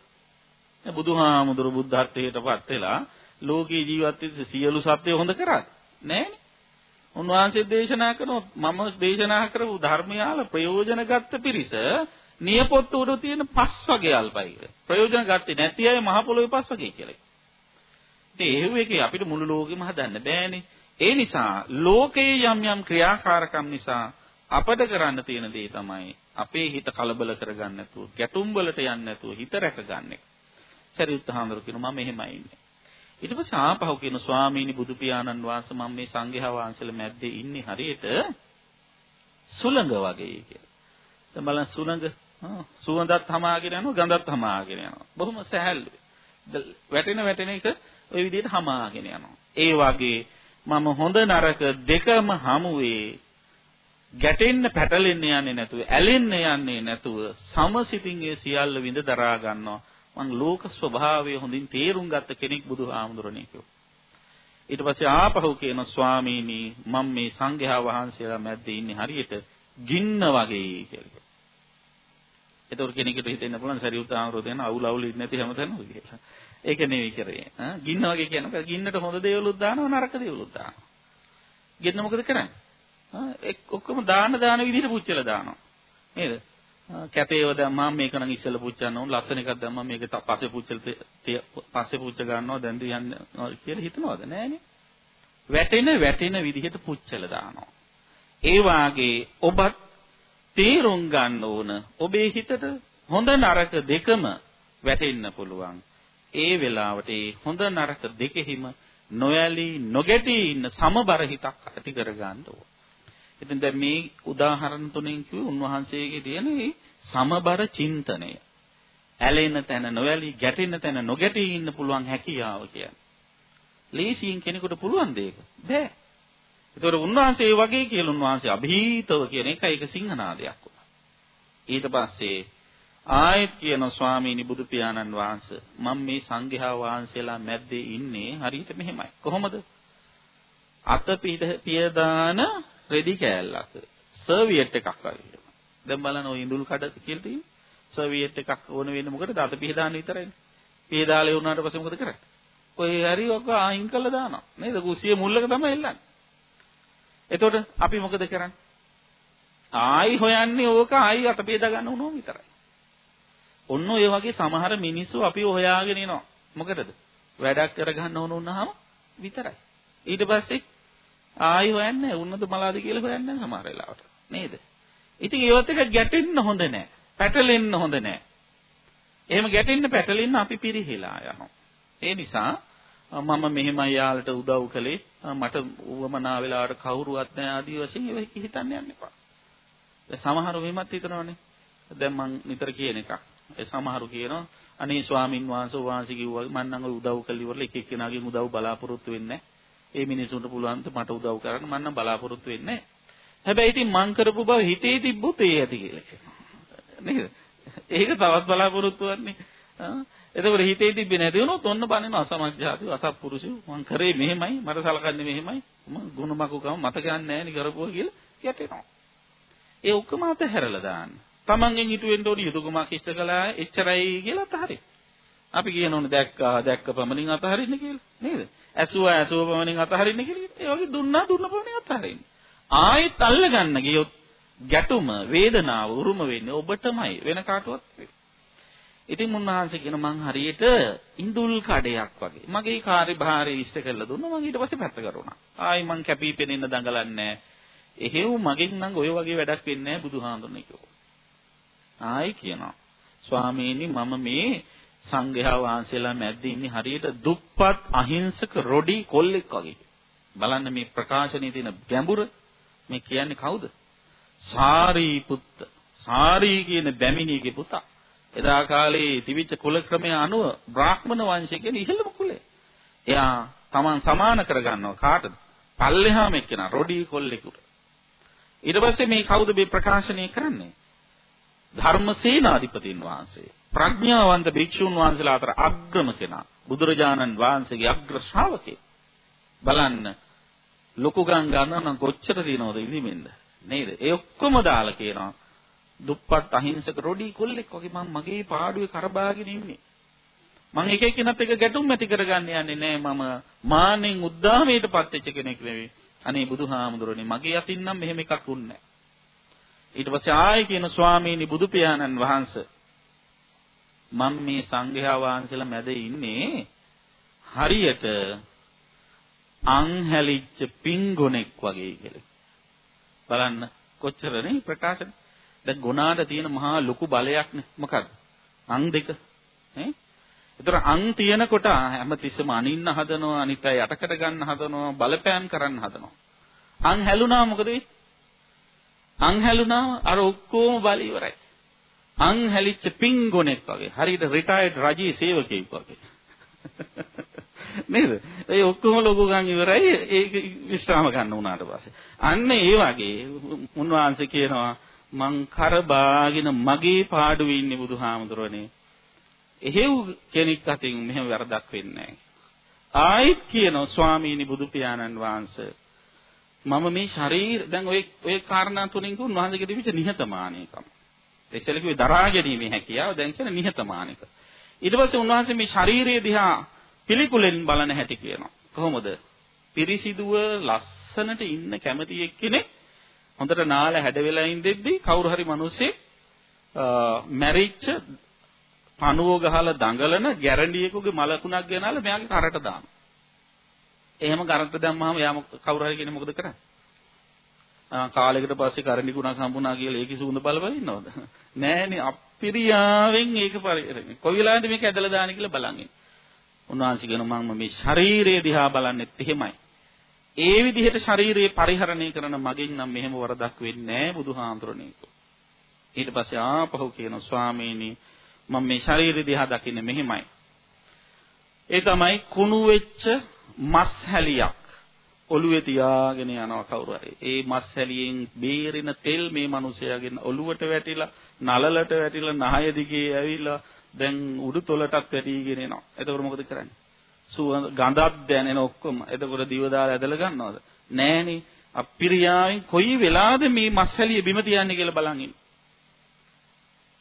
බුදුහාමුදුරු බුද්ධත්වයටපත් වෙලා ලෝකේ ජීවත් වෙච්ච සියලු සත්ත්වය හොඳ කරාද? නෑනේ. උන්වහන්සේ දේශනා කරනොත් මම දේශනා කරපු ධර්මයාල ප්‍රයෝජන ගත්ත පිරිස නියපොත්ත උඩ තියෙන පස් වගේ අල්පයි. ප්‍රයෝජන ගත්තේ නැති අය මහ පොළොවේ පස් වගේ කියලා. ඉතින් එහෙව් එකේ අපිට මුළු ලෝකෙම හදන්න බෑනේ. ඒ නිසා ලෝකයේ යම් යම් ක්‍රියාකාරකම් නිසා අපට කරන්න තියෙන දේ තමයි අපේ හිත කලබල කරගන්න නැතුව, ගැටුම් වලට යන්නේ නැතුව හිත රැකගන්න එක. සරියුත් හාමුදුරු කියනවා මම එහෙමයි ඉන්නේ. ඊට පස්සේ ආපහු කියන ස්වාමීනි බුදු පියාණන් වහන්සේ මම මේ සංඝයා වහන්සේලා මැද්දේ ඉන්නේ හරියට සුළඟ වගේ කියලා. දැන් බලන්න සුළඟ සුවඳත් හමාගෙන යනවා ගඳත් හමාගෙන යනවා. බොහොම සහැල්ලුයි. වැටෙන වැටෙන එක ওই විදිහට හමාගෙන යනවා. ඒ වගේ මම හොඳ නරක දෙකම හමුවේ ගැටෙන්න පැටලෙන්න යන්නේ නැතුව ඇලෙන්න යන්නේ නැතුව සමසිතින් ඒ සියල්ල විඳ දරා ගන්නවා. මං ලෝක ස්වභාවය හොඳින් තේරුම් ගත්ත කෙනෙක් බුදුහාමුදුරනේ කිව්වා. ඊට පස්සේ ආපහු කියන ස්වාමීනි මම මේ සංඝයා වහන්සේලා මැද්දේ ඉන්නේ හරියට ගින්න වගේ කියලා. ඒතකොට කෙනෙකුට හිතෙන්න පුළුවන් සරියුත් ආමරෝ දෙන අවුල අවුල ඉන්නේ නැති හැමතැනම කියලා. ඒක නෙවෙයි කරේ. ආ ගින්න වගේ කියනකොට ගින්නට හොඳ දේවලුත් දානවා නරක දේවලුත් දානවා. ගින්න මොකද කරන්නේ? ආ එක් ඔක්කොම දාන දාන විදිහට පුච්චලා දානවා. නේද? කැපේව දැම්මම මේක නම් ඉස්සෙල්ලා පුච්චන්න ඕන ලස්සන එකක් දැම්මම මේක පස්සේ පුච්චල පස්සේ පුච්ච ගන්නවා දැන් යන්නේ කියලා හිතනවද නෑනේ වැටෙන වැටෙන විදිහට පුච්චල දානවා ඒ වාගේ ඔබත් තීරුම් ගන්න ඕන ඔබේ හිතට හොඳ නරක දෙකම වැටෙන්න පුළුවන් ඒ වෙලාවට ඒ හොඳ නරක දෙකෙහිම නොයලී නොගැටී ඉන්න සමබර හිතක් ඇති කර ගන්න ඕන ඉතින් දැන් මේ උදාහරණ තුනෙන් කිව්වේ උන්වහන්සේගේ තියෙන මේ සමබර චින්තනය. ඇලෙන තැන නොඇලී ගැටෙන තැන නොගැටී ඉන්න පුළුවන් හැකියාව කියන්නේ. ලේසියෙන් කෙනෙකුට පුළුවන් දෙයක. බෑ. ඒතකොට උන්වහන්සේ ඒ වගේ කියලා උන්වහන්සේ અભීතව කියන එක ඒක සිංහනාදයක් වුණා. ඊට පස්සේ ආයෙත් කියන ස්වාමීනි බුදු පියාණන් වහන්සේ මම මේ සංඝයා වහන්සේලා මැද්දේ ඉන්නේ හරියට මෙහෙමයි. කොහොමද? අත පියදාන රෙදි කෑල්ලක්. සර්වියට් එකක් වගේ. දැන් බලන්න ඔය ඉඳුල් කඩ කියලා තියෙන්නේ. සර්වියට් එකක් ඕන වෙන්නේ මොකටද? අත පිහදාන්න විතරයිනේ. පිහදාලේ වුණාට පස්සේ මොකද කරන්නේ? කොහේ හරි ඔක අයින් කරලා දානවා. නේද? කුසිය මුල්ලක තමයි එල්ලන්නේ. එතකොට අපි මොකද කරන්නේ? ආයි හොයන්නේ ඕක ආයි අත පිහදා ගන්න උනෝ විතරයි. ඔන්න ඔය වගේ සමහර මිනිස්සු අපි හොයාගෙන එනවා. මොකටද? වැඩක් කරගන්න ඕන වුණාම විතරයි. ඊට පස්සේ ආයි හොයන්නේ උන්නත මලාද කියලා හොයන්නේ සමහර වෙලාවට. නේද? ඉතින් ඒවත් එක ගැටෙන්න හොඳ නැහැ. පැටලෙන්න හොඳ නැහැ. එහෙම ගැටෙන්න පැටලෙන්න අපි පිරිහිලා යනවා. ඒ නිසා මම මෙහෙමයි යාළට උදව් කළේ මට උවමනා වෙලාවට කවුරුවත් නැහැ ආදී වශයෙන් ඒක හිතන්න යන්න එපා. දැන් සමහරව මෙහෙමත් හිතනවානේ. දැන් මං නිතර කියන එකක්. ඒ සමහරු කියනවා අනේ ස්වාමින් වහන්සේ වහන්සේ කිව්වා මම නම් උදව් කළේ ඉවරලා එක එක්කෙනාගෙන් උදව් බලාපොරොත්තු වෙන්නේ නැහැ. ඒ මිනිසුන්ට පුළුවන් මට උදව් කරන්න මම නම් බලාපොරොත්තු වෙන්නේ හැබැයි ඉතින් මං කරපු බව හිතේ තිබ්බොත් ඒ ඇති කියලා කියනවා. නේද? ඒක තවත් බලාපොරොත්තුවක් නේ. එතකොට හිතේ තිබ්බේ නැති වුණොත් ඔන්න බනින අසමජ්ජාති අසත්පුරුෂය මං කරේ මෙහෙමයි මට සලකන්නේ මෙහෙමයි මම ගුණමකුකම මතක යන්නේ නැහැ නේ කරපුවා කියලා යටෙනවා. ඒ ඔක්කොම අතහැරලා දාන්න. තමන්ගෙන් හිතුවෙන්න ඕනි යුතුයකමක් ඉෂ්ට කළා එච්චරයි කියලා අතහරින්න. අපි කියනෝනේ දැක්කා දැක්ක පමණින් අතහරින්න කියලා නේද? ඇසුවා ඇසුව පමණින් අතහරින්න කියලා. ඒ වගේ දුන්නා දුන්න පමණින් අතහරින්න. ආයෙත් අල්ලගන්න ගියොත් ගැටුම වේදනාව උරුම වෙන්නේ ඔබටමයි වෙන කාටවත් ඉතින් මුන්වහන්සේ කියන මං හරියට ඉඳුල් කඩයක් වගේ. මගේ කාර්යභාරය ඉෂ්ට කරලා දුන්නා මං ඊට පස්සේ පැත්ත කරුණා. ආයි මං කැපිපෙනෙන්න දඟලන්නේ එහෙව් මගෙන් නම් ඔය වගේ වැඩක් වෙන්නේ නැහැ බුදුහාඳුනේ කිව්වා. ආයි කියනවා. ස්වාමීනි මම මේ සංඝයා වහන්සේලා මැද්ද ඉන්නේ හරියට දුප්පත් අහිංසක රොඩි කොල්ලෙක් වගේ. බලන්න මේ ප්‍රකාශනයේ තියෙන ගැඹුර මේ කියන්නේ කවුද? සාරීපුත්ත. සාරී කියන බැමිණියගේ පුතා. එදා කාලේ තිබිච්ච කුල ක්‍රමය අනුව බ්‍රාහ්මණ වංශය කියන ඉහළම කුලය. එයා Taman සමාන කරගන්නවා කාටද? පල්ලෙහාම එක්කෙනා රොඩි කොල්ලෙකුට. ඊට පස්සේ මේ කවුද මේ ප්‍රකාශනය කරන්නේ? ධර්මසේනාධිපතින් වහන්සේ. ප්‍රඥාවන්ත භික්ෂුන් වහන්සේලා අතර අග්‍රම කෙනා. බුදුරජාණන් වහන්සේගේ අග්‍ර ශ්‍රාවකේ. බලන්න ලොකු ගංගා නම් කොච්චර දිනවද ඉලිමෙන්ද නේද? ඒ ඔක්කොම දාලා කියනවා දුප්පත් අහිංසක රොඩි කොල්ලෙක් වගේ මම මගේ පාඩුවේ කරබාගෙන ඉන්නේ. මම එක එක්කෙනත් එක ගැටුම් ඇති කරගන්න යන්නේ නෑ මම මානෙන් උද්දාමයටපත් වෙච්ච කෙනෙක් නෙවෙයි. අනේ බුදුහාමුදුරනේ මගේ අතින් නම් මෙහෙම එකක් උන්නේ ඊට පස්සේ ආයේ කියන ස්වාමීනි බුදු පියාණන් වහන්සේ මම මේ සංඝයා වහන්සේලා මැද ඉන්නේ හරියට අංහැලිච්ච පිංගොනෙක් වගේ කියලා. බලන්න කොච්චරනේ ප්‍රකාශන. දැන් ගුණාට තියෙන මහා ලොකු බලයක් නේ මොකද්ද? අං දෙක. නේ? ඒතර අං තියෙනකොට හැමතිස්සෙම අනින්න හදනවා, අනිත් අය යටකට ගන්න හදනවා, බලපෑම් කරන්න හදනවා. අං හැලුණා මොකද වෙන්නේ? අං හැලුණා අර ඔක්කොම බල ඉවරයි. අං හැලිච්ච පිංගොනෙක් වගේ. හරියට රිටයර්ඩ් රජී සේවකයෙක් වගේ. නේද? ඒ ඔක්කොම ලොකු ගන් ඉවරයි ඒක විශ්‍රාම ගන්න උනාට පස්සේ. අන්න ඒ වගේ මුන්වහන්සේ කියනවා මං කරබාගෙන මගේ පාඩුවේ ඉන්නේ බුදුහාමුදුරනේ. එහෙව් කෙනෙක් අතින් මෙහෙම වැරදක් වෙන්නේ නැහැ. ආයිත් කියනවා ස්වාමීනි බුදු පියාණන් වහන්සේ මම මේ ශරීර දැන් ඔය ඔය කාරණා තුලින් කිව්වොත් උන්වහන්සේගේ තිබිච්ච නිහතමානීකම. එච්චර කිව්වේ දරා ගැනීමේ හැකියාව දැන් කියන නිහතමානීක. ඊට පස්සේ උන්වහන්සේ මේ ශාරීරිය දිහා පිළිකුලෙන් බලන හැටි කියනවා. කොහොමද? පිරිසිදුව ලස්සනට ඉන්න කැමති එක්කෙනෙක් හොඳට නාල හැඩ වෙලා ඉඳෙද්දී කවුරු හරි මිනිස්සේ මැරිච්ච පණුව ගහලා දඟලන ගැරන්ඩියෙකුගේ මලකුණක් ගෙනාලා මෙයාගේ කරට දානවා. එහෙම කරට දැම්මම යා කවුරු හරි කෙනෙක් මොකද කරන්නේ? කාලයකට පස්සේ කරණි කුණක් හම්බුණා කියලා ඒකේ සුවඳ බල බල ඉන්නවද? නෑනේ අපිරියාවෙන් ඒක පරිරන්නේ. කොයි වෙලාවෙද මේක ඇදලා දාන්නේ කියලා බලන් ඉන්නේ. උන්වහන්සේ කියන මම මේ ශරීරය දිහා බලන්නෙත් එහෙමයි. ඒ විදිහට ශරීරය පරිහරණය කරන මගෙන් නම් මෙහෙම වරදක් වෙන්නේ නෑ බුදුහාඳුරනේ. ඊට පස්සේ ආපහු කියන ස්වාමීනි මම මේ ශරීරය දිහා දකින්නේ මෙහෙමයි. ඒ තමයි කුණු වෙච්ච මස් හැලියක් ඔළුවේ තියාගෙන යනවා කවුරු හරි. ඒ මස් හැලියෙන් බේරෙන තෙල් මේ මිනිසයාගෙන් ඔළුවට වැටිලා, නලලට වැටිලා, නහය දිගේ ඇවිල්ලා දැන් උඩු තොලටත් වැටිගෙන එනවා. එතකොට මොකද කරන්නේ? සුවඳ ගඳක් දැනෙන ඔක්කොම. එතකොට දිව දාලා ඇදලා ගන්නවද? නෑනේ. අපිරියාවෙන් කොයි වෙලාවද මේ මස් හැලිය බිම තියන්නේ කියලා බලන් ඉන්න.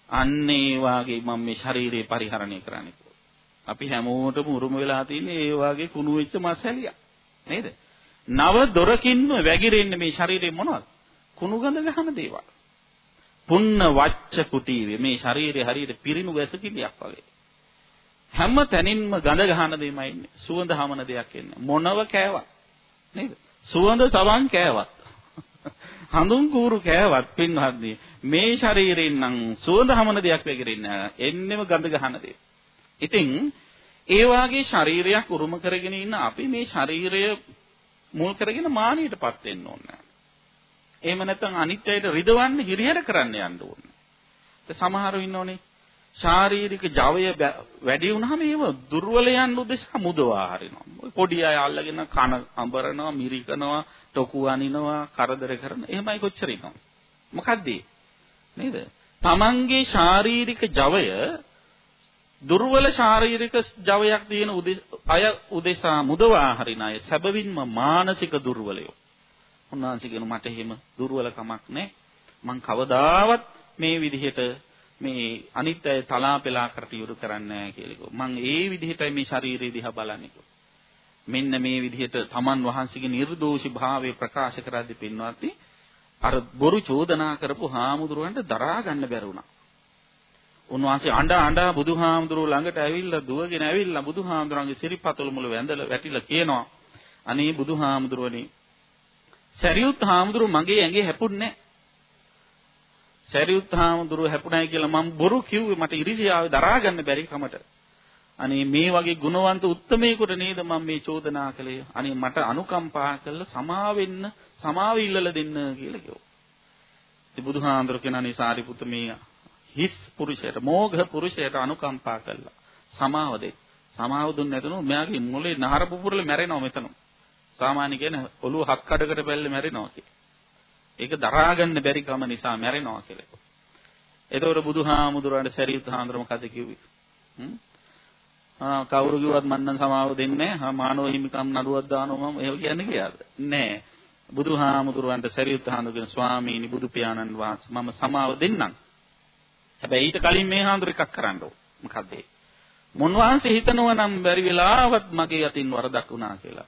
අන්න ඒ වාගේ මම මේ ශරීරය පරිහරණය කරන්නේ. අපි හැමෝටම උරුම වෙලා තියෙන්නේ ඒ වාගේ කුණු වෙච්ච මස් හැලියක්. නේද? නව දොරකින්ම වැగిරෙන්නේ මේ ශරීරේ මොනවද? කුණු ගඳ ගහන දේවල්. පුන්න වච්ච කුටීවේ මේ ශරීරේ හරියට පිරිණු වැසකිලියක් වගේ. හැම තැනින්ම ගඳ ගහන දෙයමයි ඉන්නේ. සුවඳ හමන දෙයක් එන්නේ. මොනව කෑවත් නේද? සුවඳ සවන් කෑවත්. හඳුන් කූරු කෑවත් පින්වත්නි මේ ශරීරයෙන් නම් සුවඳ හමන දෙයක් වැగిරෙන්නේ එන්නෙම ගඳ ගහන දෙයක්. ඉතින් ඒ වාගේ ශරීරයක් උරුම කරගෙන ඉන්න අපි මේ ශරීරය මුල් කරගෙන මානියටපත් වෙන්න ඕනේ. එහෙම නැත්නම් අනිත්‍යයට රිදවන්න හිරිහැර කරන්න යන්න ඕනේ. ඒ සමහරව ඉන්නෝනේ ශාරීරික ජවය වැඩි වුණාම ඒව දුර්වලයන් උදෙසා මුදවා හරිනවා. පොඩි අය අල්ලගෙන කන අඹරනවා, මිරිකනවා, ටොකු අනිනවා, කරදර කරන. එහෙමයි කොච්චර ඉන්නවද? මොකද්ද නේද? තමන්ගේ ශාරීරික ජවය දුර්වල ශාරීරික ජවයක් තියෙන අය උදෙසා මුදවා හරින අය සැබවින්ම මානසික දුර්වලයෝ. උන්වහන්සේ කියන මට එහෙම දුර්වලකමක් නැහැ. මං කවදාවත් මේ විදිහට මේ අනිත් අය තලා පෙලා කටයුතු කරන්නේ නැහැ කියලා මං ඒ විදිහටයි මේ ශාරීරිය දිහා බලන්නේ මෙන්න මේ විදිහට තමන් වහන්සේගේ නිර්දෝෂී භාවය ප්‍රකාශ කරද්දී පින්වත්නි අර බොරු චෝදනා කරපු හාමුදුරුවන්ට දරා ගන්න බැරි වුණා. උන්වහන්සේ අඬා අඬා බුදුහාමුදුරුවෝ ළඟට ඇවිල්ලා දුවගෙන ඇවිල්ලා බුදුහාමුදුරන්ගේ සිරිපතුල මුල වැඳලා වැටිලා කියනවා අනේ බුදුහාමුදුරුවනේ සරියුත් හාමුදුරුවෝ මගේ ඇඟේ හැපුන්නේ නැහැ. සරියුත් හාමුදුරුවෝ හැපුණයි කියලා මම බොරු කිව්වේ මට ඉරිසියාව දරා ගන්න බැරි කමට. අනේ මේ වගේ ගුණවන්ත උත්මයෙකුට නේද මම මේ චෝදනා කළේ. අනේ මට අනුකම්පා කරලා සමා වෙන්න සමාව ඉල්ලලා දෙන්න කියලා කිව්වා. ඉතින් බුදුහාමුදුර කෙනානේ සාරිපුත්ත මේ හිස් පුරුෂයට මෝඝ පුරුෂයට අනුකම්පා කළා. සමාව දෙයි. සමාව දුන්නේ නැතුණු මෙයාගේ මොලේ නහර පුපුරල මැරෙනවා මෙතන. සාමාන්‍ය කියන්නේ ඔළුව හත් කඩකට පැල්ල මැරෙනවා කිය. ඒක දරා ගන්න බැරි කම නිසා මැරෙනවා කියලා. එතකොට බුදුහාමුදුරන්ට සරියුත් හාමුදුර මොකද කිව්වේ? හ්ම්? ආ කවුරු කිව්වත් මන් නම් සමාව දෙන්නේ නැහැ. මානව හිමිකම් නඩුවක් දානවා මම එහෙම කියන්නේ කියාද? නෑ. බුදුහාමුදුරන්ට සරියුත් හාමුදුරගෙන ස්වාමීනි බුදු පියාණන් වහන්සේ මම සමාව දෙන්නම්. හැබැයි ඊට කලින් මේ හාමුදුර එකක් කරන්න ඕන. මොකද්ද ඒ? මුන්වහන්සේ හිතනවා නම් බැරි වෙලාවත් මගේ අතින් වරදක් වුණා කියලා.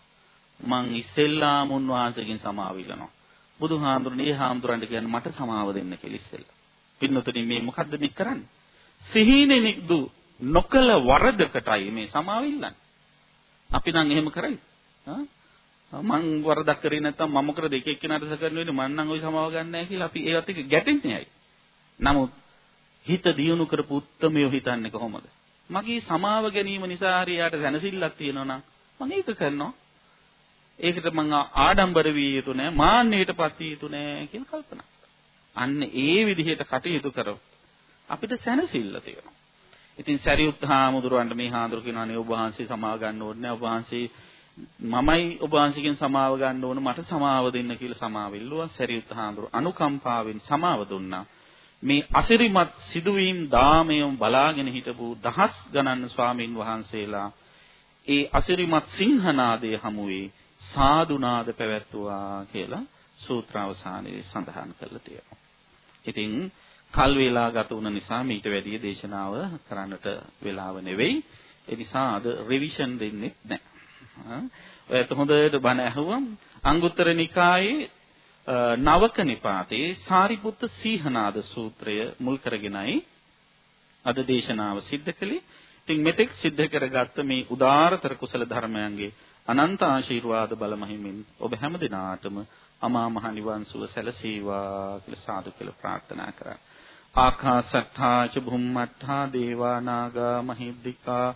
මං ඉස්සෙල්ලා මුන්වහන්සේගෙන් සමාව ඉල්ලනවා. බුදුහාමුදුරනේ හාමුදුරන්ට කියන්නේ මට සමාව දෙන්න කියලා ඉස්සෙල්ලා. පින්නතුනි මේ මොකද්ද මේ කරන්නේ? සිහිනේ නික්දු නොකල වරදකටයි මේ සමාව ඉල්ලන්නේ. අපි නම් එහෙම කරයි. මං වරදක් කරේ නැත්තම් මම මොකද එක එක්කෙනාට සකරන වෙන්නේ මං නම් ওই සමාව ගන්න නැහැ කියලා අපි ඒවත් එක ගැටෙන්නේ ඇයි? නමුත් හිත දියුණු කරපු උත්මයෝ හිතන්නේ කොහොමද? මගේ සමාව ගැනීම නිසා හරියට දැනසිල්ලක් තියෙනවා නම් මම ඒක කරනවා. ඒකට මම ආඩම්බර විය යුතු නෑ, මාන්නයටපත් විය යුතු නෑ කියලා කල්පනා අන්න ඒ විදිහට කටයුතු කරොත් අපිට සැනසෙල්ල තියෙනවා. ඉතින් සරියුත් හාමුදුරුවන්ට මේ හාමුදුරු කියනවානේ ඔබ වහන්සේ සමාව ගන්න ඕනේ නෑ. ඔබ වහන්සේ මමයි ඔබ වහන්සේගෙන් සමාව ගන්න ඕන මට සමාව දෙන්න කියලා සමාව ඉල්ලුවා. සරියුත් හාමුදුරු අනුකම්පාවෙන් සමාව දුන්නා. මේ අසිරිමත් සිදුවීම් දාමයම බලාගෙන හිටපු දහස් ගණන් ස්වාමින් වහන්සේලා ඒ අසිරිමත් සිංහනාදයේ හමුවේ සාදුනාද පැවැත්වුවා කියලා සූත්‍රාවසානයේ සඳහන් කරලා තියෙනවා. ඉතින් කල් වේලා ගත වුණ නිසා මීට වැඩිය දේශනාව කරන්නට වෙලාව නෙවෙයි. ඒ නිසා අද රිවිෂන් දෙන්නේ නැහැ. ඔයත් හොඳට බණ ඇහුවම් අංගුත්තර නිකායේ නවක නිපාතේ සාරිපුත්ත සීහනාද සූත්‍රය මුල් කරගෙනයි අද දේශනාව සිද්ධ කළේ. ඉතින් මෙතෙක් සිද්ධ කරගත්ත මේ උදාාරතර කුසල ධර්මයන්ගේ අනන්ත ආශිර්වාද බල මහිමින් ඔබ හැම දිනාටම අමා මහ නිවන් සුව සැලසේවා කියලා සාදු කියලා ප්‍රාර්ථනා කරා. ආකාසට්ඨා ච භුම්මට්ඨා දේවා නාග මහිද්దికා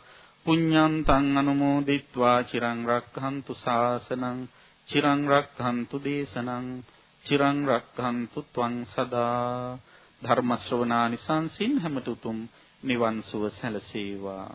පුඤ්ඤන්තං අනුමෝදිත්වා චිරං රක්ඛන්තු ශාසනං චිරං රක්ඛන්තු දේශනං චිරං රක්ඛන්තු ත්වං සදා ධර්ම ශ්‍රවණානිසංසින් හැමතුතුම් නිවන් සුව සැලසේවා